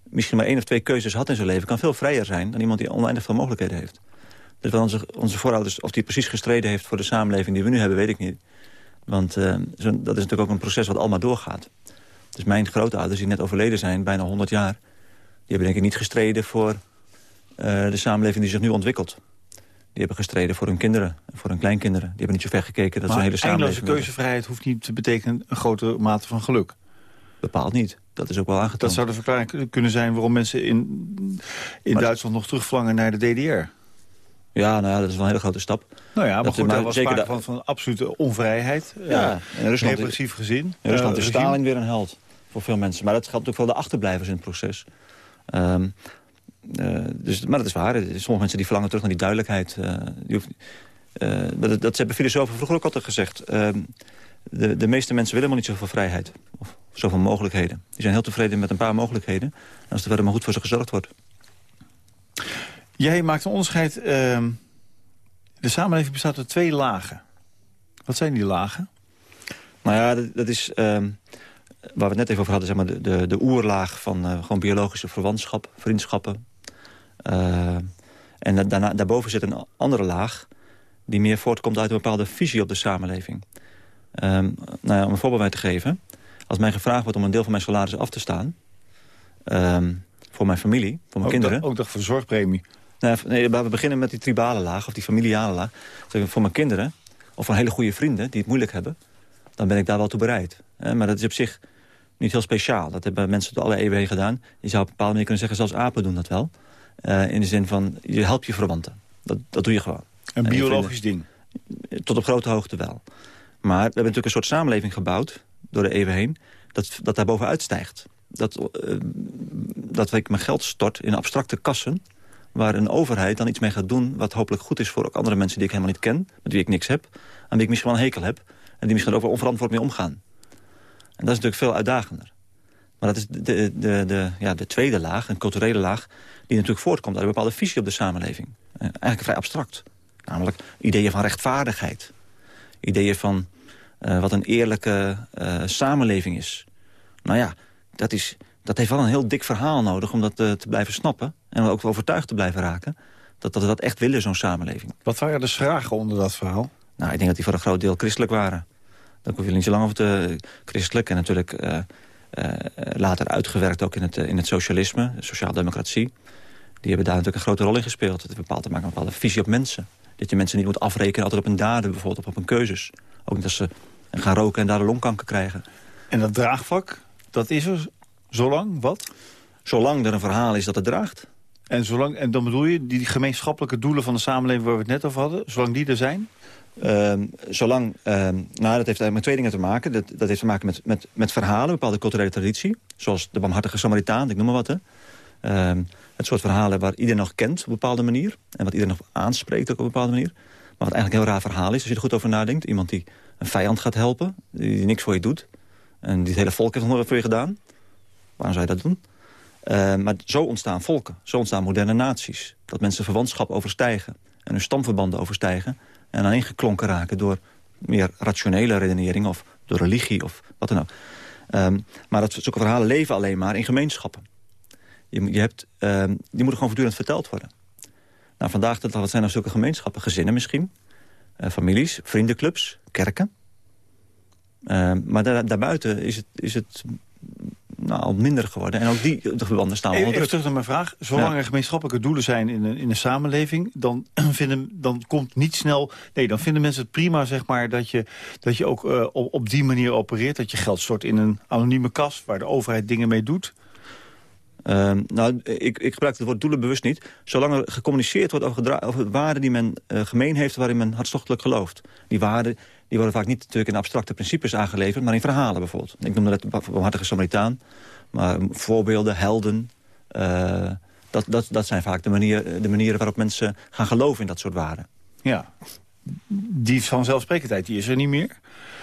misschien maar één of twee keuzes had in zijn leven... kan veel vrijer zijn dan iemand die oneindig veel mogelijkheden heeft. Dus onze, onze voorouders, of die precies gestreden heeft voor de samenleving die we nu hebben, weet ik niet. Want zo, dat is natuurlijk ook een proces wat allemaal doorgaat. Dus mijn grootouders, die net overleden zijn, bijna 100 jaar... die hebben denk ik niet gestreden voor uh, de samenleving die zich nu ontwikkelt. Die hebben gestreden voor hun kinderen, voor hun kleinkinderen. Die hebben niet zo ver gekeken dat maar een hele samenleving... Maar keuzevrijheid hoeft niet te betekenen een grote mate van geluk. Bepaald niet. Dat is ook wel aangetoond. Dat zou de verklaring kunnen zijn waarom mensen in, in Duitsland nog terugvlangen naar de DDR. Ja, nou ja, dat is wel een hele grote stap. Nou ja, maar dat goed, er was sprake van, van absolute onvrijheid. Ja, in Rusland, repressief gezin. In Rusland is Stalin weer een held voor veel mensen. Maar dat geldt natuurlijk wel de achterblijvers in het proces. Um, uh, dus, maar dat is waar. Sommige mensen die verlangen terug naar die duidelijkheid. Uh, die hoeft, uh, dat, dat hebben filosofen vroeger ook altijd gezegd. Ehm, de, de meeste mensen willen maar niet zoveel vrijheid. Of zoveel mogelijkheden. Die zijn heel tevreden met een paar mogelijkheden. Als er verder maar goed voor ze gezorgd wordt. Jij maakt een onderscheid. Uh, de samenleving bestaat uit twee lagen. Wat zijn die lagen? Nou ja, dat, dat is... Waar we het net even over hadden, zeg maar, de, de, de oerlaag van uh, gewoon biologische verwantschap, vriendschappen. Uh, en daarna, daarboven zit een andere laag die meer voortkomt uit een bepaalde visie op de samenleving. Um, nou ja, om een voorbeeld bij te geven. Als mij gevraagd wordt om een deel van mijn salaris af te staan... Um, voor mijn familie, voor mijn ook kinderen... ook toch voor zorgpremie? Nee, we beginnen met die tribale laag, of die familiale laag. Voor mijn kinderen, of voor hele goede vrienden die het moeilijk hebben... dan ben ik daar wel toe bereid. Maar dat is op zich niet heel speciaal. Dat hebben mensen tot alle eeuwen heen gedaan. Je zou op een bepaalde manier kunnen zeggen, zelfs apen doen dat wel. Uh, in de zin van, je helpt je verwanten. Dat, dat doe je gewoon. Een biologisch ding? Tot op grote hoogte wel. Maar we hebben natuurlijk een soort samenleving gebouwd, door de eeuwen heen... dat, dat daar bovenuit stijgt. Dat, uh, dat ik mijn geld stort in abstracte kassen waar een overheid dan iets mee gaat doen... wat hopelijk goed is voor ook andere mensen die ik helemaal niet ken... met wie ik niks heb, aan wie ik misschien wel een hekel heb... en die misschien ook wel onverantwoord mee omgaan. En dat is natuurlijk veel uitdagender. Maar dat is de, de, de, ja, de tweede laag, een culturele laag... die natuurlijk voortkomt uit een bepaalde visie op de samenleving. Eh, eigenlijk vrij abstract. Namelijk ideeën van rechtvaardigheid. Ideeën van uh, wat een eerlijke uh, samenleving is. Nou ja, dat is dat heeft wel een heel dik verhaal nodig om dat te blijven snappen. En ook overtuigd te blijven raken. Dat, we dat echt willen, zo'n samenleving. Wat waren de schragen onder dat verhaal? Nou, ik denk dat die voor een groot deel christelijk waren. Daar hoef je niet zo lang over te... Christelijk en natuurlijk uh, uh, later uitgewerkt ook in het, in het socialisme, de sociaaldemocratie. Die hebben daar natuurlijk een grote rol in gespeeld. Het bepaalt te maken met een bepaalde visie op mensen. Dat je mensen niet moet afrekenen altijd op hun daden, bijvoorbeeld, op hun keuzes. Ook niet als ze gaan roken en daar de longkanker krijgen. En dat draagvlak, dat is er Zolang wat? Zolang er een verhaal is dat het draagt. En, zolang, en dan bedoel je die gemeenschappelijke doelen van de samenleving... waar we het net over hadden, zolang die er zijn? Ehm, zolang, ehm, nou, dat heeft eigenlijk met twee dingen te maken. Dat, dat heeft te maken met, met, met verhalen, bepaalde culturele traditie. Zoals de barmhartige Samaritaan, ik noem maar wat. Hè. Ehm, het soort verhalen waar iedereen nog kent op een bepaalde manier. En wat iedereen nog aanspreekt ook op een bepaalde manier. Maar wat eigenlijk een heel raar verhaal is, als je er goed over nadenkt. Iemand die een vijand gaat helpen, die niks voor je doet. En die het hele volk heeft nog voor je gedaan. Waarom zou je dat doen? maar zo ontstaan volken, zo ontstaan moderne naties. Dat mensen verwantschap overstijgen en hun stamverbanden overstijgen en aaneengeklonken raken door meer rationele redenering of door religie of wat dan ook. Um, maar dat zulke verhalen leven alleen maar in gemeenschappen. Je, je hebt, um, die moeten gewoon voortdurend verteld worden. Nou, vandaag wat zijn er zulke gemeenschappen? Gezinnen misschien, uh, families, vriendenclubs, kerken. Uh, maar daar, daarbuiten is het, is het nou, al minder geworden. En ook die de verbanden staan Even terug naar mijn vraag. Zolang er gemeenschappelijke doelen zijn in een, in een samenleving... Dan, [clears throat] vinden, dan komt niet snel... Nee, dan vinden mensen het prima zeg maar, dat, je, dat je ook uh, op, op die manier opereert. Dat je geld stort in een anonieme kas... waar de overheid dingen mee doet. Uh, nou, ik, ik gebruik het woord doelen bewust niet. Zolang er gecommuniceerd wordt over, over waarden die men uh, gemeen heeft... waarin men hartstochtelijk gelooft. Die waarden die worden vaak niet natuurlijk in abstracte principes aangeleverd... maar in verhalen bijvoorbeeld. Ik noemde net Barmhartige Samaritaan. Maar voorbeelden, helden... Uh, dat, dat, dat zijn vaak de, manier, de manieren waarop mensen gaan geloven in dat soort waarden. Ja, die vanzelfsprekendheid die is er niet meer.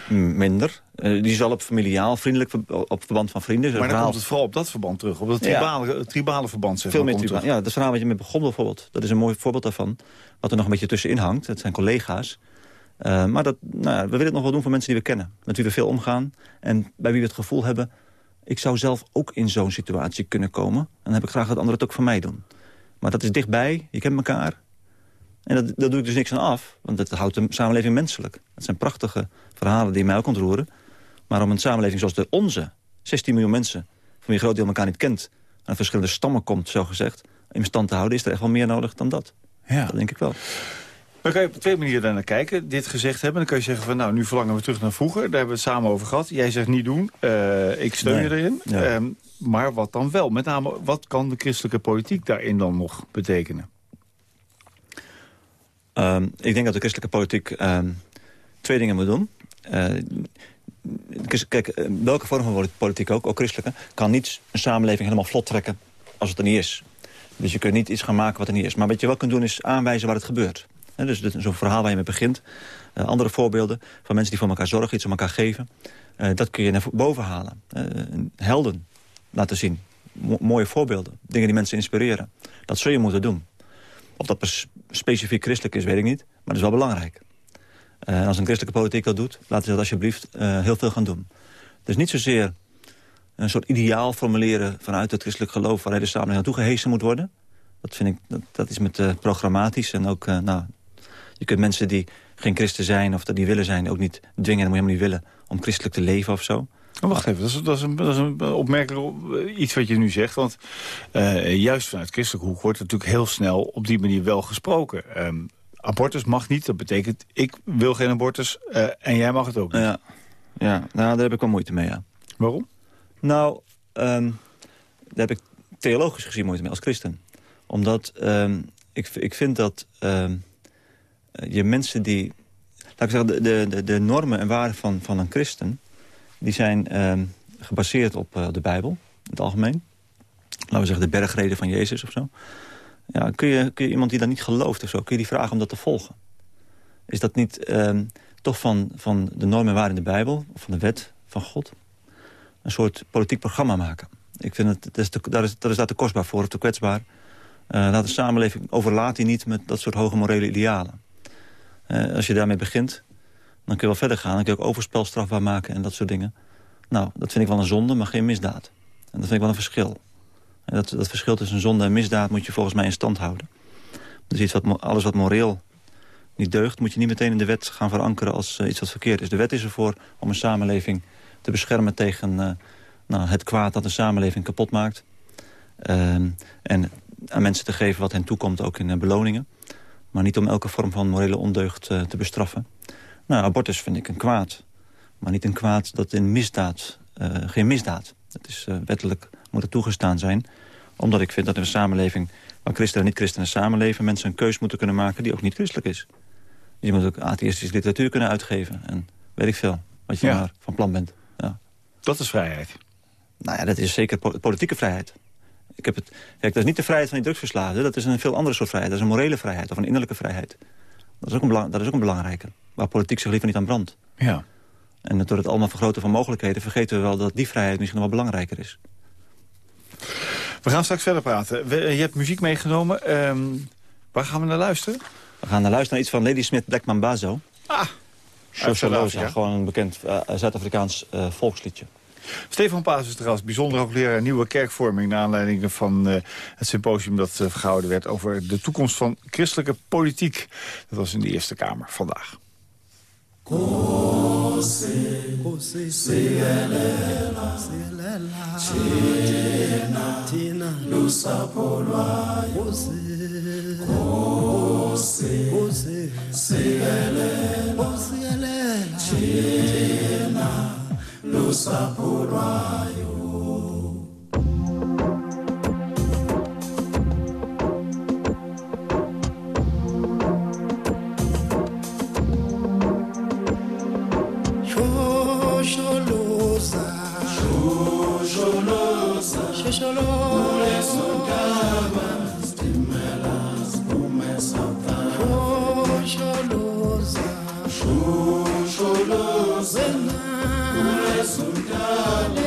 Minder. Uh, die zal op familiaal, vriendelijk, op verband van vrienden. Maar dan verhaal... komt het vooral op dat verband terug. Op dat tribale, ja. tribale verband. Zeg Veel meer tribale. Ja, dat verhaal wat je met begon bijvoorbeeld. Dat is een mooi voorbeeld daarvan. Wat er nog een beetje tussenin hangt. Dat zijn collega's. Uh, maar dat, nou, we willen het nog wel doen voor mensen die we kennen. Met wie we veel omgaan. En bij wie we het gevoel hebben... ik zou zelf ook in zo'n situatie kunnen komen. En dan heb ik graag dat anderen het ook voor mij doen. Maar dat is dichtbij, je kent elkaar. En dat, daar doe ik dus niks aan af. Want dat houdt de samenleving menselijk. Dat zijn prachtige verhalen die mij ook ontroeren. Maar om een samenleving zoals de onze... 16 miljoen mensen, van wie een groot deel elkaar niet kent... aan verschillende stammen komt, zo gezegd... in stand te houden, is er echt wel meer nodig dan dat. Ja. Dat denk ik wel. Dan kan je op twee manieren naar kijken. Dit gezegd hebben, dan kan je zeggen van nou, nu verlangen we terug naar vroeger. Daar hebben we het samen over gehad. Jij zegt niet doen, uh, ik steun je erin. Ehm, maar wat dan wel? Met name, wat kan de christelijke politiek daarin dan nog betekenen? Um, ik denk dat de christelijke politiek um, twee dingen moet doen. Uh, kijk, eh, welke vorm van politiek ook, ook christelijke... kan niet een samenleving helemaal vlot trekken als het er niet is. Dus je kunt niet iets gaan maken wat er niet is. Maar wat je wel kunt doen is aanwijzen waar het gebeurt dus zo'n verhaal waar je mee begint. Uh, andere voorbeelden van mensen die voor elkaar zorgen, iets om elkaar geven. Uh, dat kun je naar boven halen. Uh, helden laten zien. mooie voorbeelden. Dingen die mensen inspireren. Dat zul je moeten doen. Of dat specifiek christelijk is, weet ik niet. Maar dat is wel belangrijk. Als een christelijke politiek dat doet, laten ze dat alsjeblieft heel veel gaan doen. Dus niet zozeer een soort ideaal formuleren vanuit het christelijk geloof... waar de samenleving naartoe gehesen moet worden. Dat vind ik, dat, is met programmatisch en ook nou, je kunt mensen die geen christen zijn of dat die willen zijn... ook niet dwingen, dat moet je helemaal niet willen... om christelijk te leven of zo. Oh, wacht even, dat is, dat is, een, dat is een opmerkelijk eh, iets wat je nu zegt. Want uh, juist vanuit christelijke hoek wordt natuurlijk heel snel op die manier wel gesproken. Um, abortus mag niet, dat betekent ik wil geen abortus uh, en jij mag het ook niet. Ja, ja nou, daar heb ik wel moeite mee, ja. Waarom? Nou, um, daar heb ik theologisch gezien moeite mee als christen. Omdat um, ik, ik vind dat eh, je mensen die... Laat ik zeggen, de, de, de normen en waarden van, van een christen... die zijn uh, gebaseerd op uh, de Bijbel, in het algemeen. Laten we zeggen de bergreden van Jezus of zo. Ja, kun, je, kun je iemand die dat niet gelooft of zo... kun je die vragen om dat te volgen? Is dat niet uh, toch van, van de normen en waarden in de Bijbel... of van de wet van God... een soort politiek programma maken? Ik vind het, dat is, dat is, dat daar te kostbaar voor, te kwetsbaar... Uh, laat de samenleving overlaat die niet met dat soort hoge morele idealen. Uh, als je daarmee begint, dan kun je wel verder gaan. Dan kun je ook overspel strafbaar maken en dat soort dingen. Nou, dat vind ik wel een zonde, maar geen misdaad. En dat vind ik wel een verschil. En dat, dat verschil tussen zonde en misdaad moet je volgens mij in stand houden. Dus iets wat, alles wat moreel niet deugt... moet je niet meteen in de wet gaan verankeren als uh, iets wat verkeerd is. De wet is ervoor om een samenleving te beschermen tegen uh, nou, het kwaad dat een samenleving kapot maakt. Ehm, en aan mensen te geven wat hen toekomt, ook in beloningen. Maar niet om elke vorm van morele ondeugd uh, te bestraffen. Nou, abortus vind ik een kwaad. Maar niet een kwaad dat in misdaad, uh, geen misdaad. Het is uh, wettelijk moet het toegestaan zijn Omdat ik vind dat in een samenleving waar christenen en niet-christenen samenleven... mensen een keus moeten kunnen maken die ook niet christelijk is. je moet ook atheïstische literatuur kunnen uitgeven. En weet ik veel, wat je maar van plan bent. Ja. Dat is vrijheid. Nou ja, dat is zeker politieke vrijheid. Ik heb het, kijk, dat is niet de vrijheid van die drugsverslaafden. Dat is een veel andere soort vrijheid. Dat is een morele vrijheid of een innerlijke vrijheid. Dat is ook een, dat is ook een belangrijke. Waar politiek zich liever niet aan brandt. Ja. En door het allemaal vergroten van mogelijkheden... vergeten we wel dat die vrijheid misschien nog wel belangrijker is. We gaan straks verder praten. je hebt muziek meegenomen. Um, waar gaan we naar luisteren? We gaan naar luisteren naar iets van Lady Smith Blackman Bazo. Ah, Socialoza, gewoon een bekend uh, Zuid-Afrikaans uh, volksliedje. Stefan Paas is trouwens bijzonder hoogleraar Nieuwe Kerkvorming... naar aanleiding van uh, het symposium dat uh, verhouden werd... over de toekomst van christelijke politiek. Dat was in de Eerste Kamer vandaag. Lusapho lwayo. We waren Hallelujah.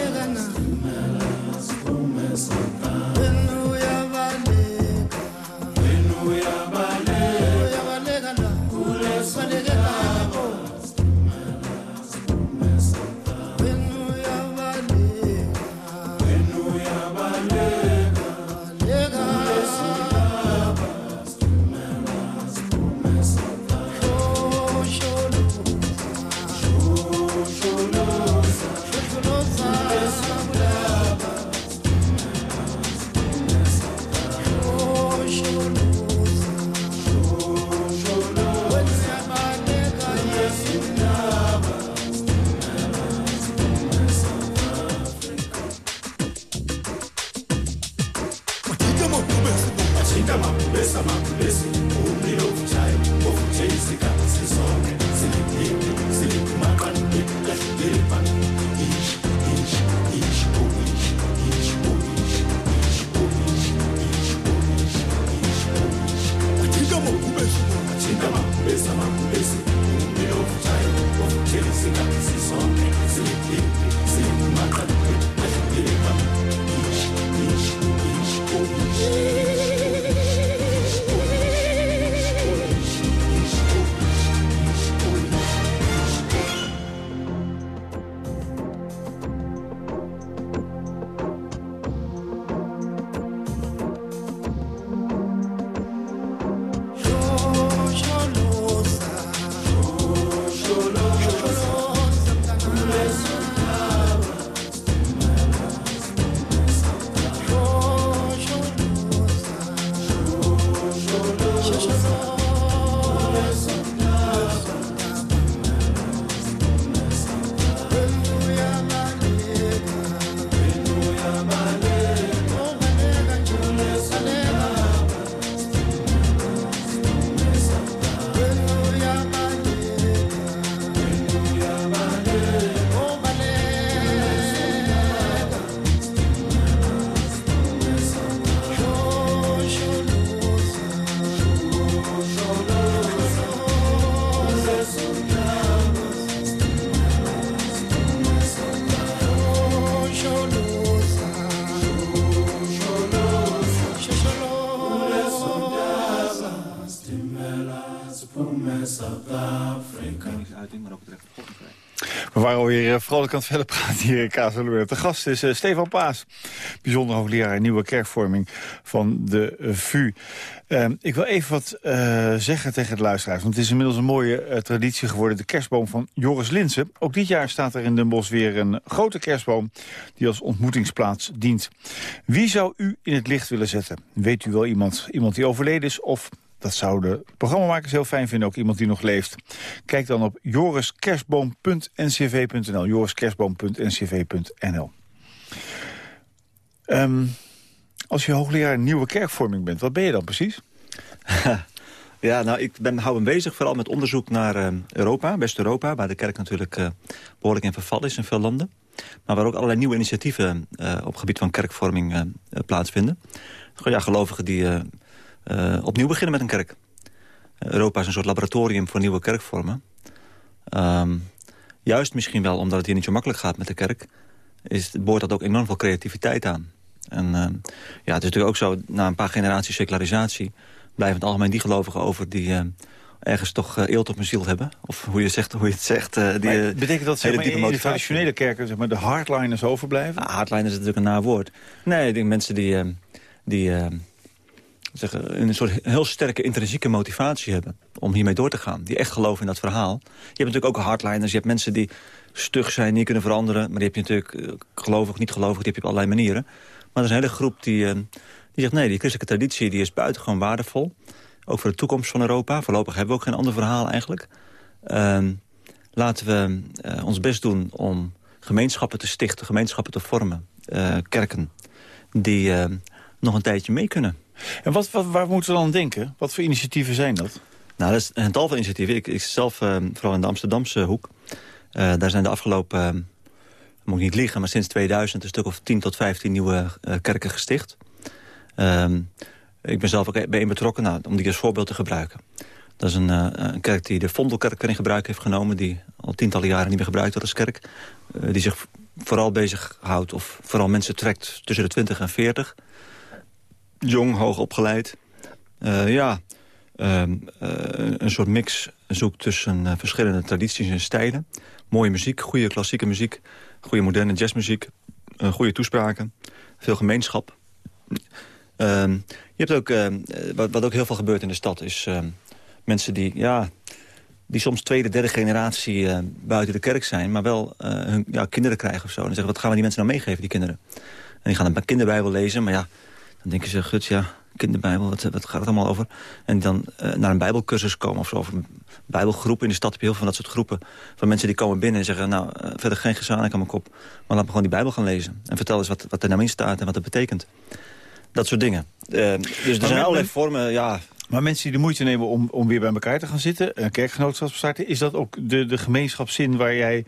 Eh, vrolijk aan het verder praten hier in Kazeloer. De gast is uh, Stefan Paas, bijzonder hoogleraar Nieuwe Kerkvorming van de VU. Uh, ik wil even wat uh, zeggen tegen de luisteraars, want het is inmiddels een mooie traditie geworden. De kerstboom van Joris Linsen. Ook dit jaar staat er in Den Bosch weer een grote kerstboom die als ontmoetingsplaats dient. Wie zou u in het licht willen zetten? Weet u wel iemand, iemand die overleden is of dat zouden programmamakers heel fijn vinden, ook iemand die nog leeft. Kijk dan op joriskerstboom.ncv.nl. joriskerstboom.ncv.nl. Um, Als je hoogleraar nieuwe kerkvorming bent, wat ben je dan precies? [laughs] ja, nou, ik ben, hou me bezig vooral met onderzoek naar uh, Europa, West-Europa... waar de kerk natuurlijk uh, behoorlijk in verval is in veel landen. Maar waar ook allerlei nieuwe initiatieven uh, op gebied van kerkvorming plaatsvinden. Ja, gelovigen die opnieuw beginnen met een kerk. Europa is een soort laboratorium voor nieuwe kerkvormen. Um, juist misschien wel omdat het hier niet zo makkelijk gaat met de kerk... Is, boort dat ook enorm veel creativiteit aan. En uh, ja, het is natuurlijk ook zo, na een paar generaties secularisatie... blijven het algemeen die gelovigen over die uh, ergens toch uh, eelt op hun ziel hebben. Of hoe je, zegt, hoe je het zegt. Uh, die, betekent dat zeg maar, in de traditionele kerken zeg maar, de hardliners overblijven? Ah, hardliners is natuurlijk een na woord. Nee, ik denk mensen die... die zeggen, een soort heel sterke intrinsieke motivatie hebben om hiermee door te gaan. Die echt geloven in dat verhaal. Je hebt natuurlijk ook hardliners. Je hebt mensen die stug zijn, niet kunnen veranderen. Maar die heb je natuurlijk uh, gelovig, niet gelovig. Die heb je op allerlei manieren. Maar er is een hele groep die, uh, die zegt... nee, die christelijke traditie die is buitengewoon waardevol. Ook voor de toekomst van Europa. Voorlopig hebben we ook geen ander verhaal eigenlijk. Uh, laten we uh, ons best doen om gemeenschappen te stichten. Gemeenschappen te vormen. kerken die nog een tijdje mee kunnen. En wat, waar moeten we dan denken? Wat voor initiatieven zijn dat? Nou, dat is een tal van initiatieven. Ik, ik zelf, uh, vooral in de Amsterdamse hoek... Uh, daar zijn de afgelopen, uh, moet ik niet liegen... maar sinds 2000 een stuk of 10 tot 15 nieuwe kerken gesticht. Ehm, ik ben zelf ook bij een betrokken, nou, om die als voorbeeld te gebruiken. Dat is een, een kerk die de Vondelkerk in gebruik heeft genomen... die al tientallen jaren niet meer gebruikt wordt als kerk. die zich vooral bezighoudt of vooral mensen trekt tussen de 20 en 40 jong, hoog opgeleid. Uh, ja, uh, uh, een soort mix zoekt tussen uh, verschillende tradities en stijlen. Mooie muziek, goede klassieke muziek, goede moderne jazzmuziek, goede toespraken, veel gemeenschap. Ehm, je hebt ook, wat, wat, ook heel veel gebeurt in de stad, is mensen die, ja, die soms tweede, derde generatie buiten de kerk zijn... maar wel hun ja, kinderen krijgen of zo. En zeggen, wat gaan we die mensen nou meegeven, die kinderen? En die gaan een kinderbijbel lezen, maar ja dan denken ze, gut, ja, kinderbijbel, wat, wat gaat het allemaal over? En dan uh, naar een bijbelcursus komen of zo. Of een bijbelgroep. In de stad heb je heel veel van dat soort groepen. Van mensen die komen binnen en zeggen, nou, uh, verder geen gezamenlijk aan mijn kop. Maar laat me gewoon die bijbel gaan lezen. En vertel eens wat, wat er nou in staat en wat het betekent. Dat soort dingen. Uh, dus er zijn allerlei vormen, ja... Maar mensen die de moeite nemen om, om weer bij elkaar te gaan zitten... een kerkgenootschap starten... is dat ook de, de gemeenschapszin waar jij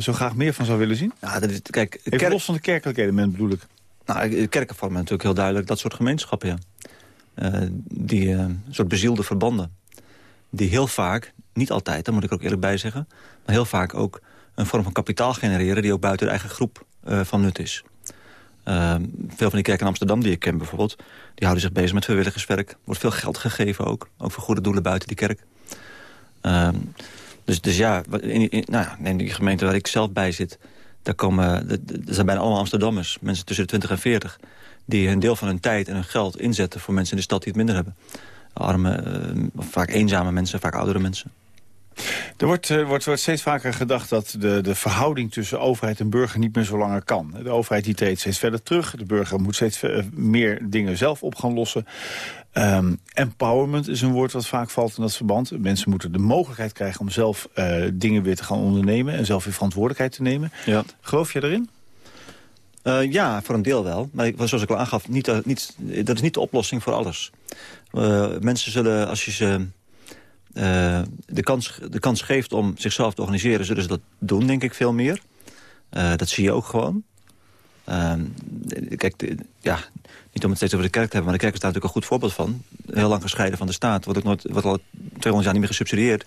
zo graag meer van zou willen zien? Ja, dat is, kijk, Even los van de kerkelijke element bedoel ik. Nou, kerken vormen natuurlijk heel duidelijk dat soort gemeenschappen, ja. Uh, die uh, soort bezielde verbanden. Die heel vaak, niet altijd, daar moet ik er ook eerlijk bij zeggen... maar heel vaak ook een vorm van kapitaal genereren... die ook buiten de eigen groep uh, van nut is. veel van die kerken in Amsterdam die ik ken bijvoorbeeld... die houden zich bezig met vrijwilligerswerk. Er wordt veel geld gegeven ook, ook voor goede doelen buiten die kerk. dus, dus ja, in, nou, in die gemeente waar ik zelf bij zit... Daar komen, er zijn bijna allemaal Amsterdammers, mensen tussen de 20 en 40... die een deel van hun tijd en hun geld inzetten voor mensen in de stad die het minder hebben. Arme, uh, vaak eenzame mensen, vaak oudere mensen. Er wordt, uh, wordt, wordt, steeds vaker gedacht dat de, de verhouding tussen overheid en burger niet meer zo langer kan. De overheid die treedt steeds verder terug. De burger moet steeds meer dingen zelf op gaan lossen. Um, empowerment is een woord wat vaak valt in dat verband. Mensen moeten de mogelijkheid krijgen om zelf uh, dingen weer te gaan ondernemen... en zelf weer verantwoordelijkheid te nemen. Ja. Geloof je erin? Uh, ja, voor een deel wel. Maar zoals ik al aangaf, niet, niet, dat is niet de oplossing voor alles. mensen zullen, als je ze de, kans, de kans geeft om zichzelf te organiseren... zullen ze dat doen, denk ik, veel meer. dat zie je ook gewoon. Ehm, kijk, ja, niet om het steeds over de kerk te hebben, maar de kerk is daar natuurlijk een goed voorbeeld van. Heel lang gescheiden van de staat. Wordt, ook nooit, al 200 jaar niet meer gesubsidieerd.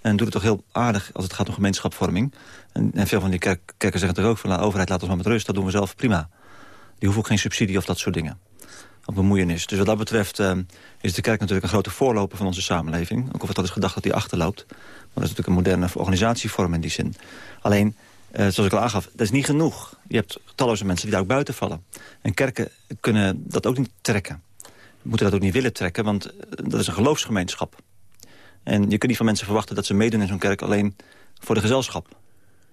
En doet het toch heel aardig als het gaat om gemeenschapsvorming. En, en veel van die kerk, kerken zeggen toch ook van... de overheid laat ons maar met rust, dat doen we zelf prima. Die hoeven ook geen subsidie of dat soort dingen. Bemoeienis. Dus wat dat betreft uh, is de kerk natuurlijk een grote voorloper van onze samenleving. Ook of het al is gedacht dat die achterloopt. Maar dat is natuurlijk een moderne organisatievorm in die zin. Alleen, uh, zoals ik al aangaf, dat is niet genoeg. Je hebt talloze mensen die daar ook buiten vallen. En kerken kunnen dat ook niet trekken. Moeten dat ook niet willen trekken, want eh, dat is een geloofsgemeenschap. En je kunt niet van mensen verwachten dat ze meedoen in zo'n kerk alleen voor de gezelschap.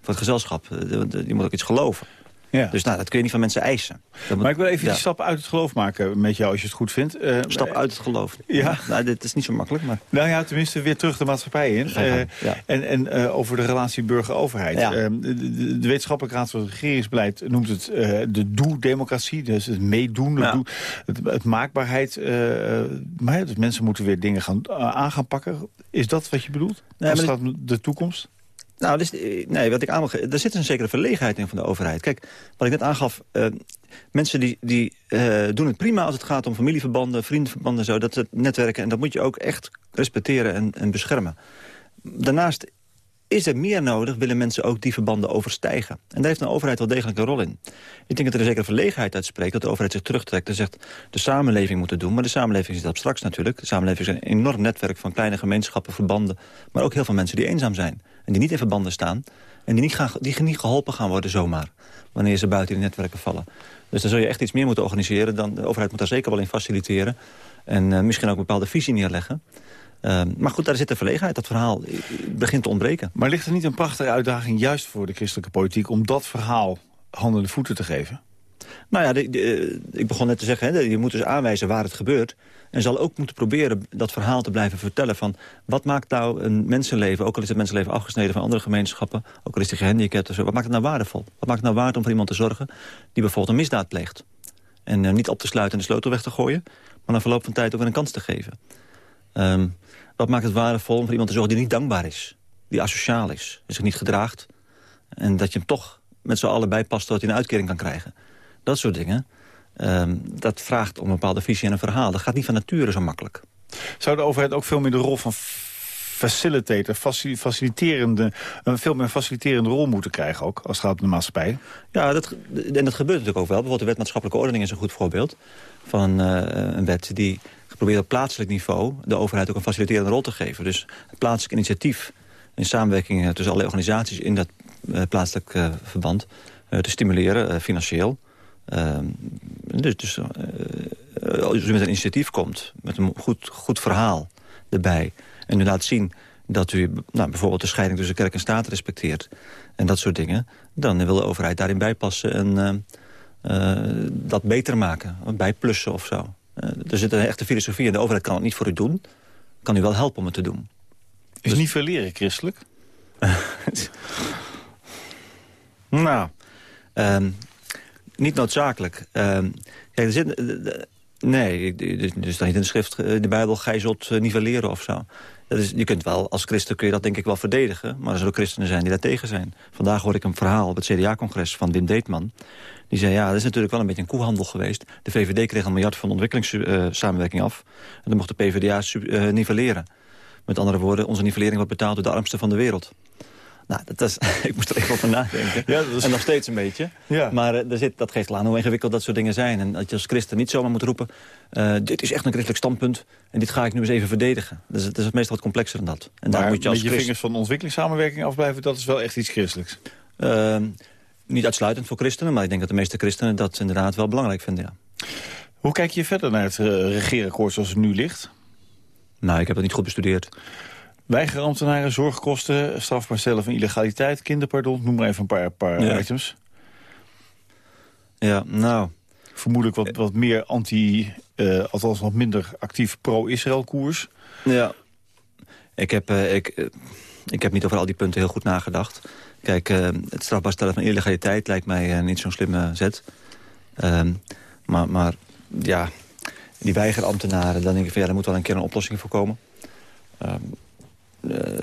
Voor het gezelschap. Eh, je moet ook iets geloven. Ja. Dus nou, dat kun je niet van mensen eisen. Dat Maar ik wil even ja, die stap uit het geloof maken met jou, als je het goed vindt. Eh, Stap uit het geloof. Ja. [laughs] Nou, dit is niet zo makkelijk, maar... Nou ja, tenminste weer terug de maatschappij in. Eh, ja. En, en eh, over de relatie burger-overheid. Eh, de, de, Wetenschappelijke Raad voor het Regeringsbeleid noemt het eh, de doe-democratie. Dus het meedoen, het, Ja. doe- het, het maakbaarheid. eh, maar dus mensen moeten weer dingen gaan, eh, aan gaan pakken. Is dat wat je bedoelt? Nee, Als maar het gaat om de toekomst? Nou, dus, eh, nee, wat ik aan er zit een zekere verlegenheid in van de overheid. Kijk, wat ik net aangaf, eh, mensen die, die eh, doen het prima als het gaat om familieverbanden, vriendenverbanden, zo, dat het netwerken. En dat moet je ook echt respecteren en, en beschermen. Daarnaast is er meer nodig, willen mensen ook die verbanden overstijgen. En daar heeft een overheid wel degelijk een rol in. Ik denk dat er een zekere verlegenheid uitspreekt, dat de overheid zich terugtrekt en zegt de samenleving moet het doen. Maar de samenleving dat straks natuurlijk. De samenleving is een enorm netwerk van kleine gemeenschappen, verbanden, maar ook heel veel mensen die eenzaam zijn. En die niet in verbanden staan en die niet, gaan, die niet geholpen gaan worden zomaar. Wanneer ze buiten die netwerken vallen. Dus daar zul je echt iets meer moeten organiseren. Dan, de overheid moet daar zeker wel in faciliteren. En eh, misschien ook een bepaalde visie neerleggen. Ehm, maar goed, daar zit de verlegenheid. Dat verhaal eh, begint te ontbreken. Maar ligt er niet een prachtige uitdaging juist voor de christelijke politiek... om dat verhaal handen en voeten te geven? Nou ja, de, de, eh, ik begon net te zeggen, hè, je moet dus aanwijzen waar het gebeurt. En zal ook moeten proberen dat verhaal te blijven vertellen van... wat maakt nou een mensenleven, ook al is het mensenleven afgesneden van andere gemeenschappen... ook al is die gehandicapt of zo, wat maakt het nou waardevol? Wat maakt het nou waard om voor iemand te zorgen die bijvoorbeeld een misdaad pleegt? En eh, niet op te sluiten en de sleutel weg te gooien... maar na verloop van tijd ook weer een kans te geven. Ehm, wat maakt het waardevol om voor iemand te zorgen die niet dankbaar is? Die asociaal is, die zich niet gedraagt... en dat je hem toch met z'n allen bijpast zodat hij een uitkering kan krijgen. Dat soort dingen. Ehm, dat vraagt om een bepaalde visie en een verhaal. Dat gaat niet van nature zo makkelijk. Zou de overheid ook veel meer de rol van facilitator, faci- faciliterende, een veel meer faciliterende rol moeten krijgen ook, als het gaat om de maatschappij? Ja, dat, en dat gebeurt natuurlijk ook wel. Bijvoorbeeld de wet maatschappelijke ordening is een goed voorbeeld. Van eh, een wet die geprobeerd op plaatselijk niveau... de overheid ook een faciliterende rol te geven. Dus plaatselijk initiatief in samenwerking eh, tussen alle organisaties... in dat eh, plaatselijk verband te stimuleren, financieel. Ehm, dus dus eh, eh, als u met een initiatief komt, met een goed, goed verhaal erbij... en u laat zien dat u nou, bijvoorbeeld de scheiding tussen kerk en staat respecteert... en dat soort dingen, dan wil de overheid daarin bijpassen... en eh, dat beter maken, bijplussen of zo. Er zit een echte filosofie en de overheid kan het niet voor u doen. Kan u wel helpen om het te doen. Is niet veel leren christelijk? [laughs] Nou, ehm, niet noodzakelijk. Ehm, kijk, er zit, nee, er er staat niet in de schrift, eh, de Bijbel, gij zult eh, nivelleren of zo. Dat is, je kunt wel, als christen kun je dat denk ik wel verdedigen. Maar er zullen christenen zijn die daar tegen zijn. Vandaag hoorde ik een verhaal op het CDA-congres van Wim Deetman. Die zei, ja, dat is natuurlijk wel een beetje een koehandel geweest. De VVD kreeg een miljard van ontwikkelingssamenwerking af. En dan mocht de PvdA eh, nivelleren. Met andere woorden, onze nivellering wordt betaald door de armsten van de wereld. Nou, dat is, [laughs] ik moest er even over nadenken. Ja, dat is- En nog steeds een beetje. Ja. Maar eh, er zit, dat geeft aan hoe ingewikkeld dat soort dingen zijn. En dat je als christen niet zomaar moet roepen... eh, dit is echt een christelijk standpunt en dit ga ik nu eens even verdedigen. Dus het is meestal wat complexer dan dat. En daar maar moet je als met je christen... vingers van ontwikkelingssamenwerking afblijven, dat is wel echt iets christelijks. Ehm, niet uitsluitend voor christenen, maar ik denk dat de meeste christenen dat inderdaad wel belangrijk vinden, ja. Hoe kijk je verder naar het eh, regeerakkoord zoals het nu ligt? Nou, ik heb het niet goed bestudeerd. Weigerambtenaren, zorgkosten, strafbaar stellen van illegaliteit, kinderpardon, noem maar even een paar, paar Ja. items. Ja, nou, Vermoedelijk wat, wat meer anti, eh, althans wat minder actief pro-Israël koers. ja. Ik heb, eh, ik, eh, ik heb niet over al die punten heel goed nagedacht. Kijk, het strafbaar stellen van illegaliteit lijkt mij niet zo'n slimme zet. Ehm, maar, maar ja, die weigerambtenaren, dan denk ik van ja, daar moet wel een keer een oplossing voor komen. Eh,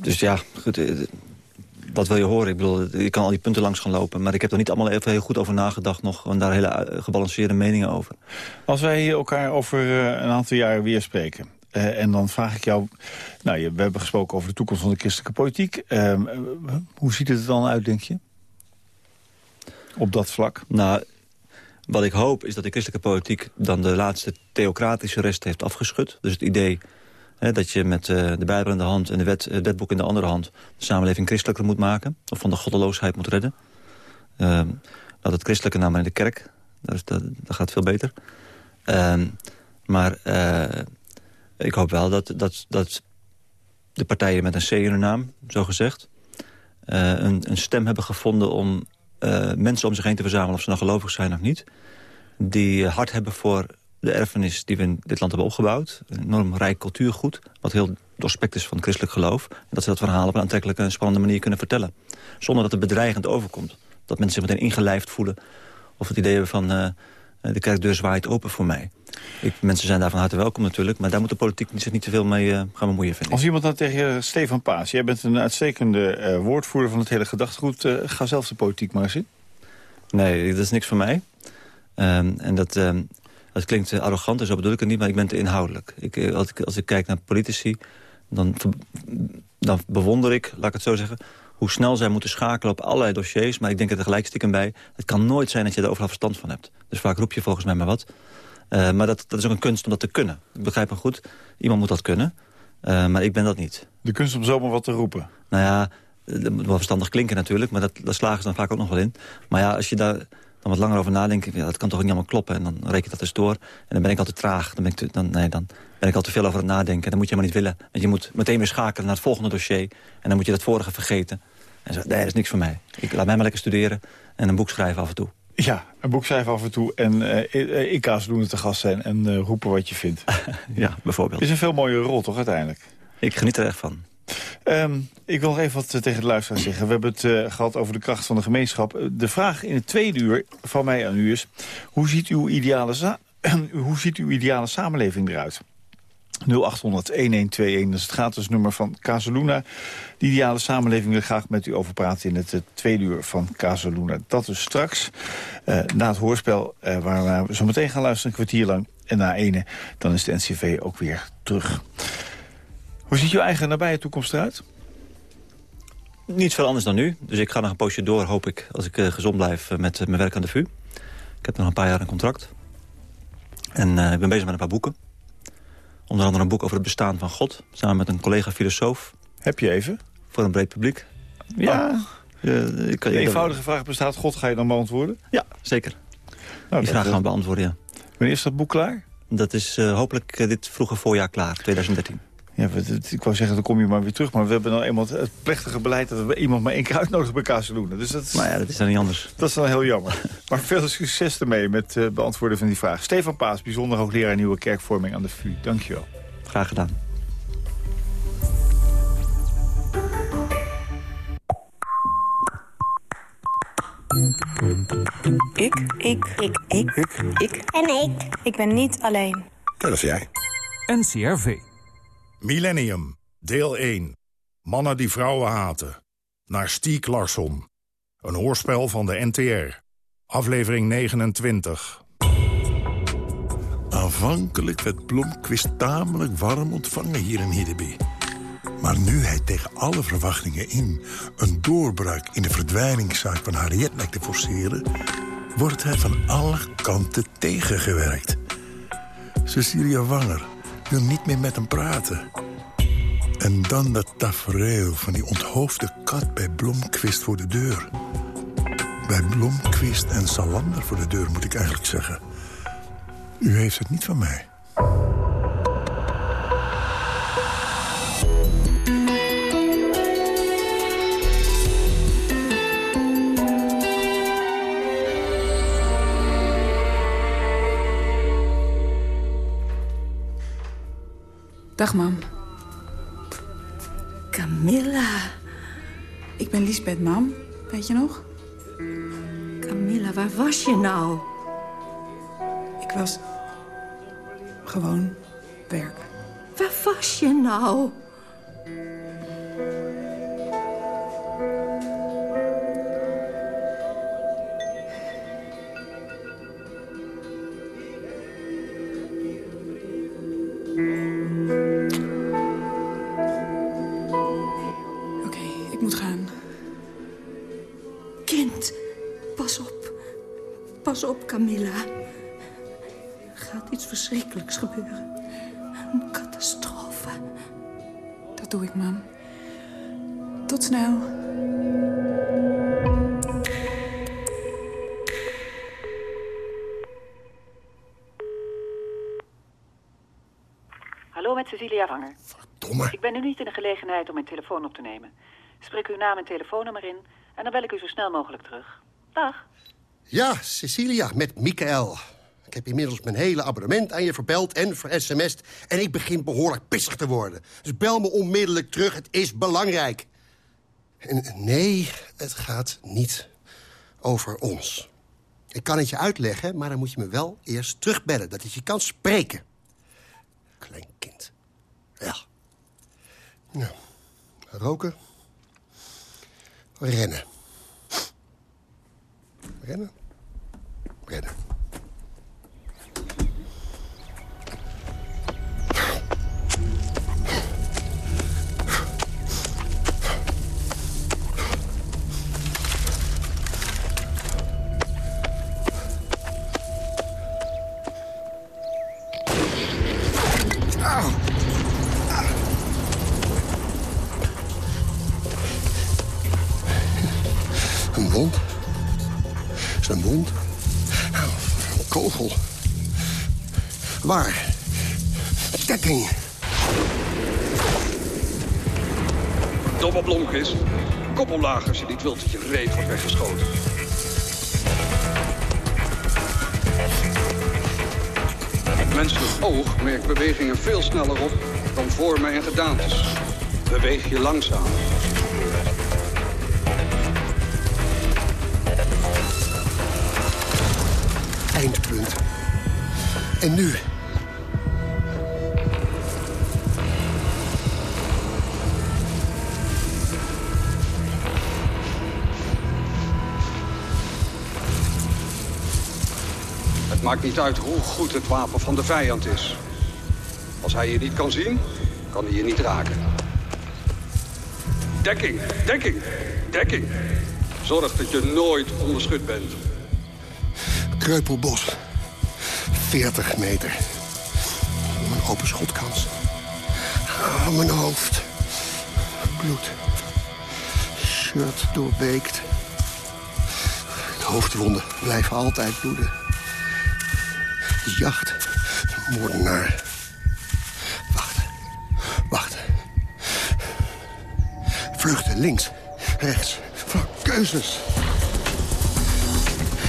dus ja, goed, eh, wat wil je horen? Ik bedoel, je kan al die punten langs gaan lopen. Maar ik heb er niet allemaal even heel goed over nagedacht nog. En daar hele eh, gebalanceerde meningen over. Als wij hier elkaar over eh, een aantal jaar weer spreken... eh, en dan vraag ik jou... Nou, je- we hebben gesproken over de toekomst van de christelijke politiek. Ehm, eh, hoe ziet het er dan uit, denk je? Op dat vlak? Nou, wat ik hoop is dat de christelijke politiek... dan de laatste theocratische rest heeft afgeschud. Dus het idee hè, dat je met eh, de Bijbel in de hand... en de wet, het wetboek in de andere hand... de samenleving christelijker moet maken. Of van de goddeloosheid moet redden. Ehm, dat het christelijke naam in de kerk. Dat, dat, dat gaat veel beter. Ehm, maar eh, ik hoop wel dat, dat, dat de partijen met een C in hun naam, zo gezegd... eh, een, een stem hebben gevonden om eh, mensen om zich heen te verzamelen... of ze nou gelovig zijn of niet... die hard hebben voor de erfenis die we in dit land hebben opgebouwd. Een enorm rijk cultuurgoed, wat heel doorspekt is van christelijk geloof. En dat ze dat verhaal op een aantrekkelijke en spannende manier kunnen vertellen. Zonder dat het bedreigend overkomt. Dat mensen zich meteen ingelijfd voelen. Of het idee hebben van, uh, de kerkdeur zwaait open voor mij. Ik, mensen zijn daar van harte welkom natuurlijk. Maar daar moet de politiek zich niet te veel mee uh, gaan bemoeien, vind ik. Als iemand dan tegen Stefan Paas... jij bent een uitstekende uh, woordvoerder van het hele gedachtegoed. ga zelf de politiek maar eens in. Nee, dat is niks voor mij. Um, en dat... Um, dat klinkt arrogant en zo bedoel ik het niet, maar ik ben te inhoudelijk. Ik, als, ik, als ik kijk naar politici, dan, dan bewonder ik, laat ik het zo zeggen hoe snel zij moeten schakelen op allerlei dossiers. Maar ik denk er tegelijk stiekem bij... het kan nooit zijn dat je er overal verstand van hebt. Dus vaak roep je volgens mij maar wat. Uh, maar dat, dat is ook een kunst om dat te kunnen. Ik begrijp me goed, iemand moet dat kunnen. Uh, maar ik ben dat niet. De kunst om zomaar wat te roepen? Nou ja, dat moet wel verstandig klinken natuurlijk. Maar dat, daar slagen ze dan vaak ook nog wel in. Maar ja, als je daar dan wat langer over nadenkt... Ja, dat kan toch niet allemaal kloppen. En dan reken je dat eens door. En dan ben ik altijd traag. Dan ben ik, te, dan, nee, dan ben ik al te veel over het nadenken. En dan moet je helemaal niet willen. Want je moet meteen weer schakelen naar het volgende dossier. En dan moet je dat vorige vergeten. En zo, nee, dat is niks voor mij. Ik laat mij maar lekker studeren en een boek schrijven af en toe. Ja, een boek schrijven af en toe en uh, ik doen het te gast zijn en uh, roepen wat je vindt. [laughs] ja, bijvoorbeeld. Het is een veel mooie rol, toch, uiteindelijk? Ik geniet er echt van. Um, ik wil nog even wat tegen de luisteraar zeggen. We hebben het uh, gehad over de kracht van de gemeenschap. De vraag in het tweede uur van mij aan u is... hoe ziet uw ideale, [clears throat] hoe ziet uw ideale samenleving eruit? 0800-1121, dat is het gratis nummer van Casaluna. De ideale samenleving wil graag met u over praten in het uh, tweede uur van Casaluna. Dat is straks, na het hoorspel, waar we zo meteen gaan luisteren, een kwartier lang. En na ene, dan is de NCV ook weer terug. Hoe ziet uw eigen nabije toekomst eruit? Niet veel anders dan nu. Dus ik ga nog een poosje door, hoop ik, als ik gezond blijf met mijn werk aan de VU. Ik heb nog een paar jaar een contract. En ik ben bezig met een paar boeken. Onder andere een boek over het bestaan van God. Samen met een collega-filosoof. Heb je even? Voor een breed publiek. Ja. Oh. ik, eenvoudige vraag bestaat God, ga je dan beantwoorden? Ja, zeker. Nou, Die vraag gaan we beantwoorden, ja. Wanneer is dat boek klaar? Dat is uh, hopelijk dit vroege voorjaar klaar, 2013. Ja, ik wou zeggen, dan kom je maar weer terug. Maar we hebben nou eenmaal het plechtige beleid... dat we iemand maar één keer uitnodigen bij Casaluna. Dus dat, nou ja, dat is dan niet anders. Dat is dan heel jammer. [laughs] maar veel succes ermee met het uh, beantwoorden van die vraag. Stefan Paas, bijzonder hoogleraar Nieuwe Kerkvorming aan de VU. Dankjewel. Graag gedaan. Ik. Ik. Ik. Ik. Ik. En ik. Ik ben niet alleen. Dat is jij. NCRV. Millennium, deel 1. Mannen die vrouwen haten. Naar Stiek Larsson. Een hoorspel van de NTR. Aflevering 29. Aanvankelijk werd Blomqvist tamelijk warm ontvangen hier in Hiddeby. Maar nu hij tegen alle verwachtingen in... een doorbraak in de verdwijningszaak van Harriet lijkt te forceren... wordt hij van alle kanten tegengewerkt. Cecilia Wanger wil niet meer met hem praten. En dan dat tafereel van die onthoofde kat bij Blomqvist voor de deur. Bij Blomqvist en Salander voor de deur, moet ik eigenlijk zeggen. U heeft het niet van mij. Dag, mam. Camilla. Ik ben Liesbeth, mam. Weet je nog? Camilla, waar was je nou? Ik was... gewoon werk. Waar was je nou? Pas op, Camilla. Er gaat iets verschrikkelijks gebeuren. Een catastrofe. Dat doe ik, mam. Tot snel. Hallo, met Cecilia Vanger. Verdomme. Ik ben nu niet in de gelegenheid om mijn telefoon op te nemen. Spreek uw naam en telefoonnummer in en dan bel ik u zo snel mogelijk terug. Dag. Ja, Cecilia, met Michael. Ik heb inmiddels mijn hele abonnement aan je verbeld en voor sms'd... en ik begin behoorlijk pissig te worden. Dus bel me onmiddellijk terug, het is belangrijk. En nee, het gaat niet over ons. Ik kan het je uitleggen, maar dan moet je me wel eerst terugbellen... dat ik je kan spreken. Klein kind. Ja. Nou, roken. Rennen. Rennen. Rennen. Waar? Dekking. Domme Blomkist. Kop omlaag als je niet wilt dat je reet wordt weggeschoten. Het menselijk oog merkt bewegingen veel sneller op dan vormen en gedaantes. Beweeg je langzaam. Eindpunt. En nu? Maakt niet uit hoe goed het wapen van de vijand is. Als hij je niet kan zien, kan hij je niet raken. Dekking, dekking, dekking. Zorg dat je nooit onderschut bent. Kreupelbos. 40 meter. Een open schotkans. Mijn hoofd. Bloed. Shirt doorbeekt. De hoofdwonden blijven altijd bloeden. Jacht. De moordenaar. Wachten. Wachten. Vluchten links. Rechts. Van keuzes.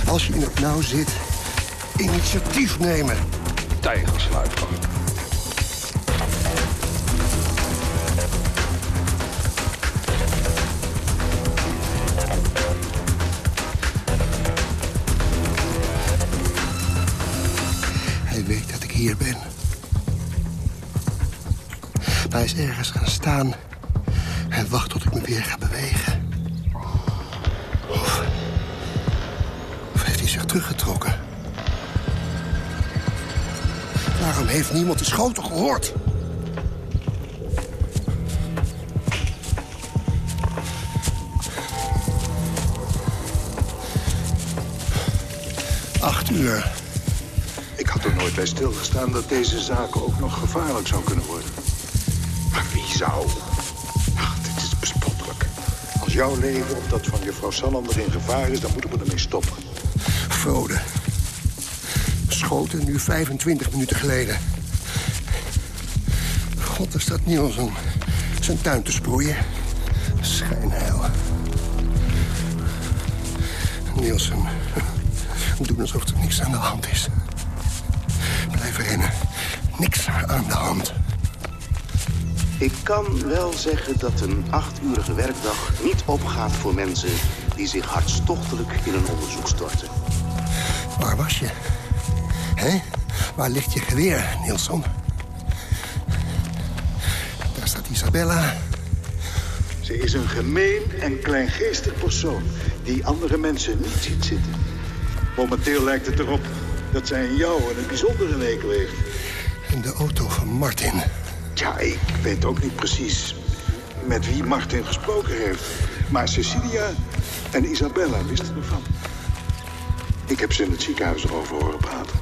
Als je in het nauw zit, initiatief nemen. Tijgersluipgang. En wacht tot ik me weer ga bewegen. Of, heeft hij zich teruggetrokken? Waarom heeft niemand die schoten gehoord? Acht uur. Ik had er nooit bij stilgestaan dat deze zaak ook nog gevaarlijk zou kunnen worden. Zou? Dit is bespottelijk. Als jouw leven of dat van juffrouw Salander in gevaar is, dan moeten we ermee stoppen. Frode. Schoten nu 25 minuten geleden. God, daar staat Niels om zijn tuin te sproeien. Schijnheil. Nielsen, doen alsof er niks aan de hand is. Blijf rennen. Niks aan de hand. Ik kan wel zeggen dat een achtuurige werkdag niet opgaat voor mensen die zich hartstochtelijk in een onderzoek storten. Waar was je? Hé? Waar ligt je geweer, Nielsen? Daar staat Isabella. Ze is een gemeen en kleingeestig persoon die andere mensen niet ziet zitten. Momenteel lijkt het erop dat zij in jou en een bijzondere hekel heeft. In de auto van Martin. Ja, ik weet ook niet precies met wie Martin gesproken heeft. Maar Cecilia en Isabella wisten ervan. Ik heb ze in het ziekenhuis erover horen praten.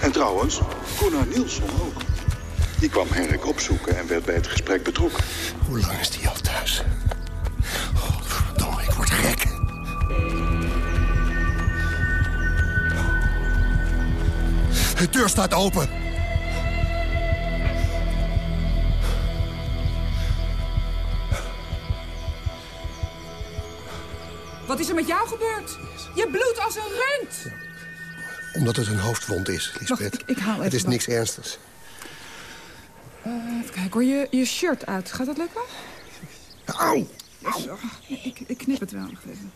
En trouwens, Gunnar Nielsen ook. Die kwam Henrik opzoeken en werd bij het gesprek betrokken. Hoe lang is die al thuis? Godverdomme, ik word gek. De deur staat open. Wat is er met jou gebeurd? Je bloedt als een rund. Omdat het een hoofdwond is, Lisbeth. ik, ik haal even het is wat. niks ernstigs. Uh, even kijken hoor, je, je shirt uit. Gaat dat lukken? Auw! Zo, ik, ik knip het wel nog even.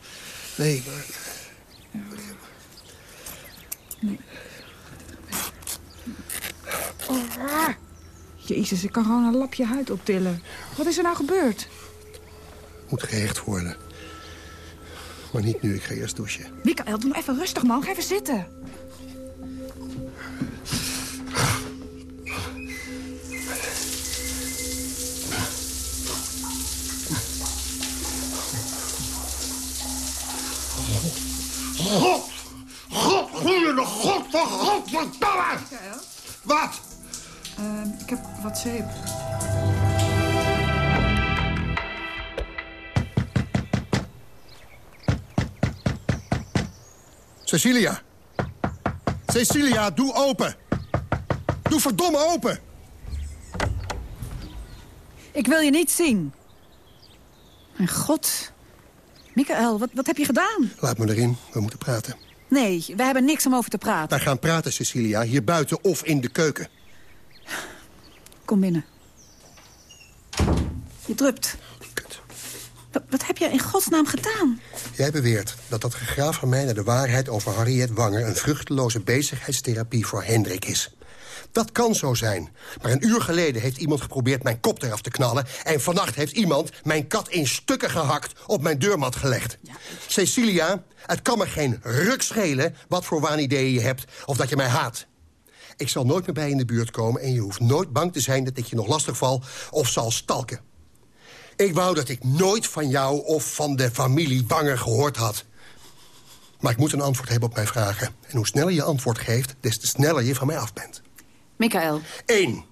Nee, maar... Nee. Oh. Jezus, ik kan gewoon een lapje huid optillen. Wat is er nou gebeurd? Moet gehecht worden. Maar niet nu, ik ga eerst douchen. Mikael, doe nou even rustig, man. Ga even zitten. God! God, goede God van godverdomme! Mikael? Wat? Uh, ik heb wat zeep. Cecilia. Cecilia, doe open. Doe verdomme open. Ik wil je niet zien. Mijn god. Mikael, wat, wat heb je gedaan? Laat me erin, we moeten praten. Nee, we hebben niks om over te praten. Wij gaan praten, Cecilia, hier buiten of in de keuken. Kom binnen. Je drupt. Wat, heb je in godsnaam gedaan? Jij beweert dat dat gegraaf van mij naar de waarheid over Harriet Wanger... een vruchteloze bezigheidstherapie voor Hendrik is. Dat kan zo zijn. Maar een uur geleden heeft iemand geprobeerd mijn kop eraf te knallen... en vannacht heeft iemand mijn kat in stukken gehakt op mijn deurmat gelegd. Cecilia, het kan me geen ruk schelen wat voor waanideeën je hebt... of dat je mij haat. Ik zal nooit meer bij je in de buurt komen... en je hoeft nooit bang te zijn dat ik je nog lastig val of zal stalken. Ik wou dat ik nooit van jou of van de familie Wanger gehoord had. Maar ik moet een antwoord hebben op mijn vragen. En hoe sneller je antwoord geeft, des te sneller je van mij af bent. Mikael. Eén.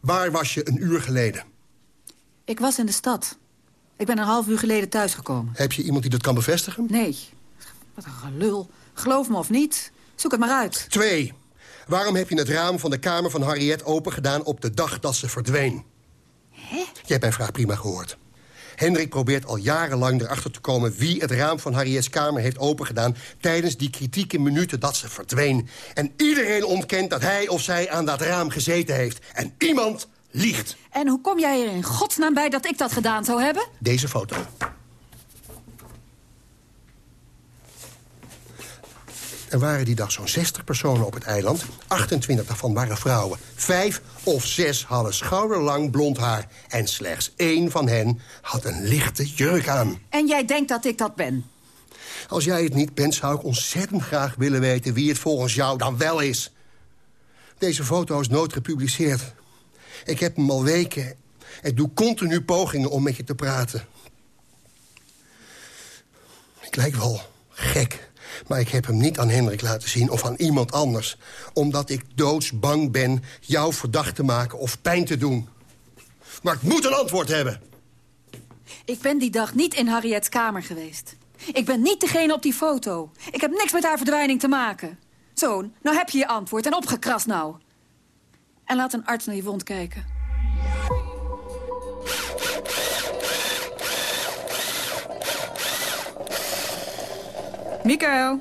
Waar was je een uur geleden? Ik was in de stad. Ik ben een half uur geleden thuisgekomen. Heb je iemand die dat kan bevestigen? Nee. Wat een gelul. Geloof me of niet. Zoek het maar uit. Twee. Waarom heb je het raam van de kamer van Harriet open gedaan op de dag dat ze verdween? Hè? Je hebt mijn vraag prima gehoord. Hendrik probeert al jarenlang erachter te komen... wie het raam van Harriet's kamer heeft opengedaan... tijdens die kritieke minuten dat ze verdween. En iedereen ontkent dat hij of zij aan dat raam gezeten heeft. En iemand liegt. En hoe kom jij er in godsnaam bij dat ik dat gedaan zou hebben? Deze foto. Er waren die dag zo'n 60 personen op het eiland. 28 daarvan waren vrouwen. Vijf of zes hadden schouderlang blond haar. En slechts één van hen had een lichte jurk aan. En jij denkt dat ik dat ben? Als jij het niet bent, zou ik ontzettend graag willen weten... wie het volgens jou dan wel is. Deze foto is nooit gepubliceerd. Ik heb hem al weken. Ik doe continu pogingen om met je te praten. Ik lijk wel gek... Maar ik heb hem niet aan Hendrik laten zien of aan iemand anders. Omdat ik doodsbang ben jou verdacht te maken of pijn te doen. Maar ik moet een antwoord hebben. Ik ben die dag niet in Harriet's kamer geweest. Ik ben niet degene op die foto. Ik heb niks met haar verdwijning te maken. Zoon, nou heb je je antwoord en opgekrast nou. En laat een arts naar je wond kijken. Mikael.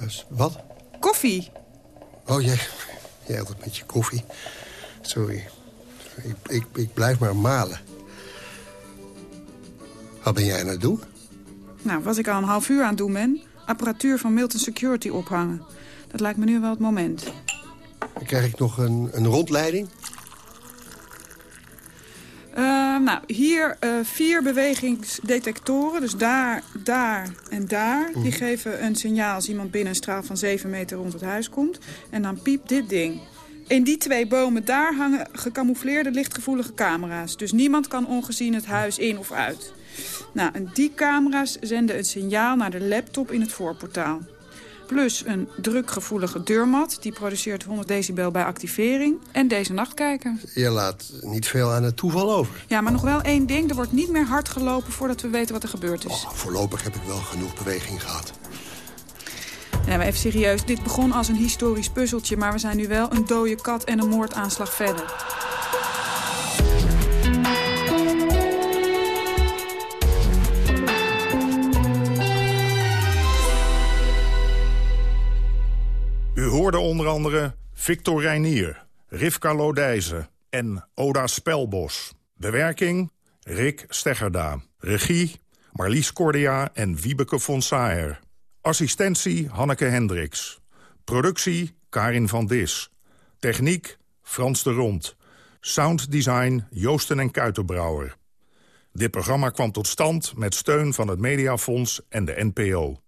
Dus wat? Koffie. Oh, jij, jij altijd met je koffie. Sorry. Ik, ik, ik blijf maar malen. Wat ben jij aan het doen? Nou, was ik al een half uur aan het doen ben... apparatuur van Milton Security ophangen. Dat lijkt me nu wel het moment. Dan krijg ik nog een, een rondleiding. Nou, hier uh, vier bewegingsdetectoren. Dus daar, daar en daar. Mm. Die geven een signaal als iemand binnen een straal van 7 meter rond het huis komt. En dan piept dit ding. In die twee bomen daar hangen gecamoufleerde lichtgevoelige camera's. Dus niemand kan ongezien het huis in of uit. Nou, en die camera's zenden een signaal naar de laptop in het voorportaal. Plus een drukgevoelige deurmat. Die produceert 100 decibel bij activering. En deze nachtkijker. Je laat niet veel aan het toeval over. Ja, maar nog wel één ding. Er wordt niet meer hard gelopen voordat we weten wat er gebeurd is. Oh, voorlopig heb ik wel genoeg beweging gehad. Ja, maar even serieus. Dit begon als een historisch puzzeltje. Maar we zijn nu wel een dode kat en een moordaanslag verder. U hoorde onder andere Victor Reinier, Rivka Lodijzen en Oda Spelbos. Bewerking Rick Steggerda. Regie Marlies Cordia en Wiebeke von Saer. Assistentie Hanneke Hendricks. Productie Karin van Dis. Techniek Frans de Rond. Sounddesign Joosten en Kuitenbrouwer. Dit programma kwam tot stand met steun van het Mediafonds en de NPO.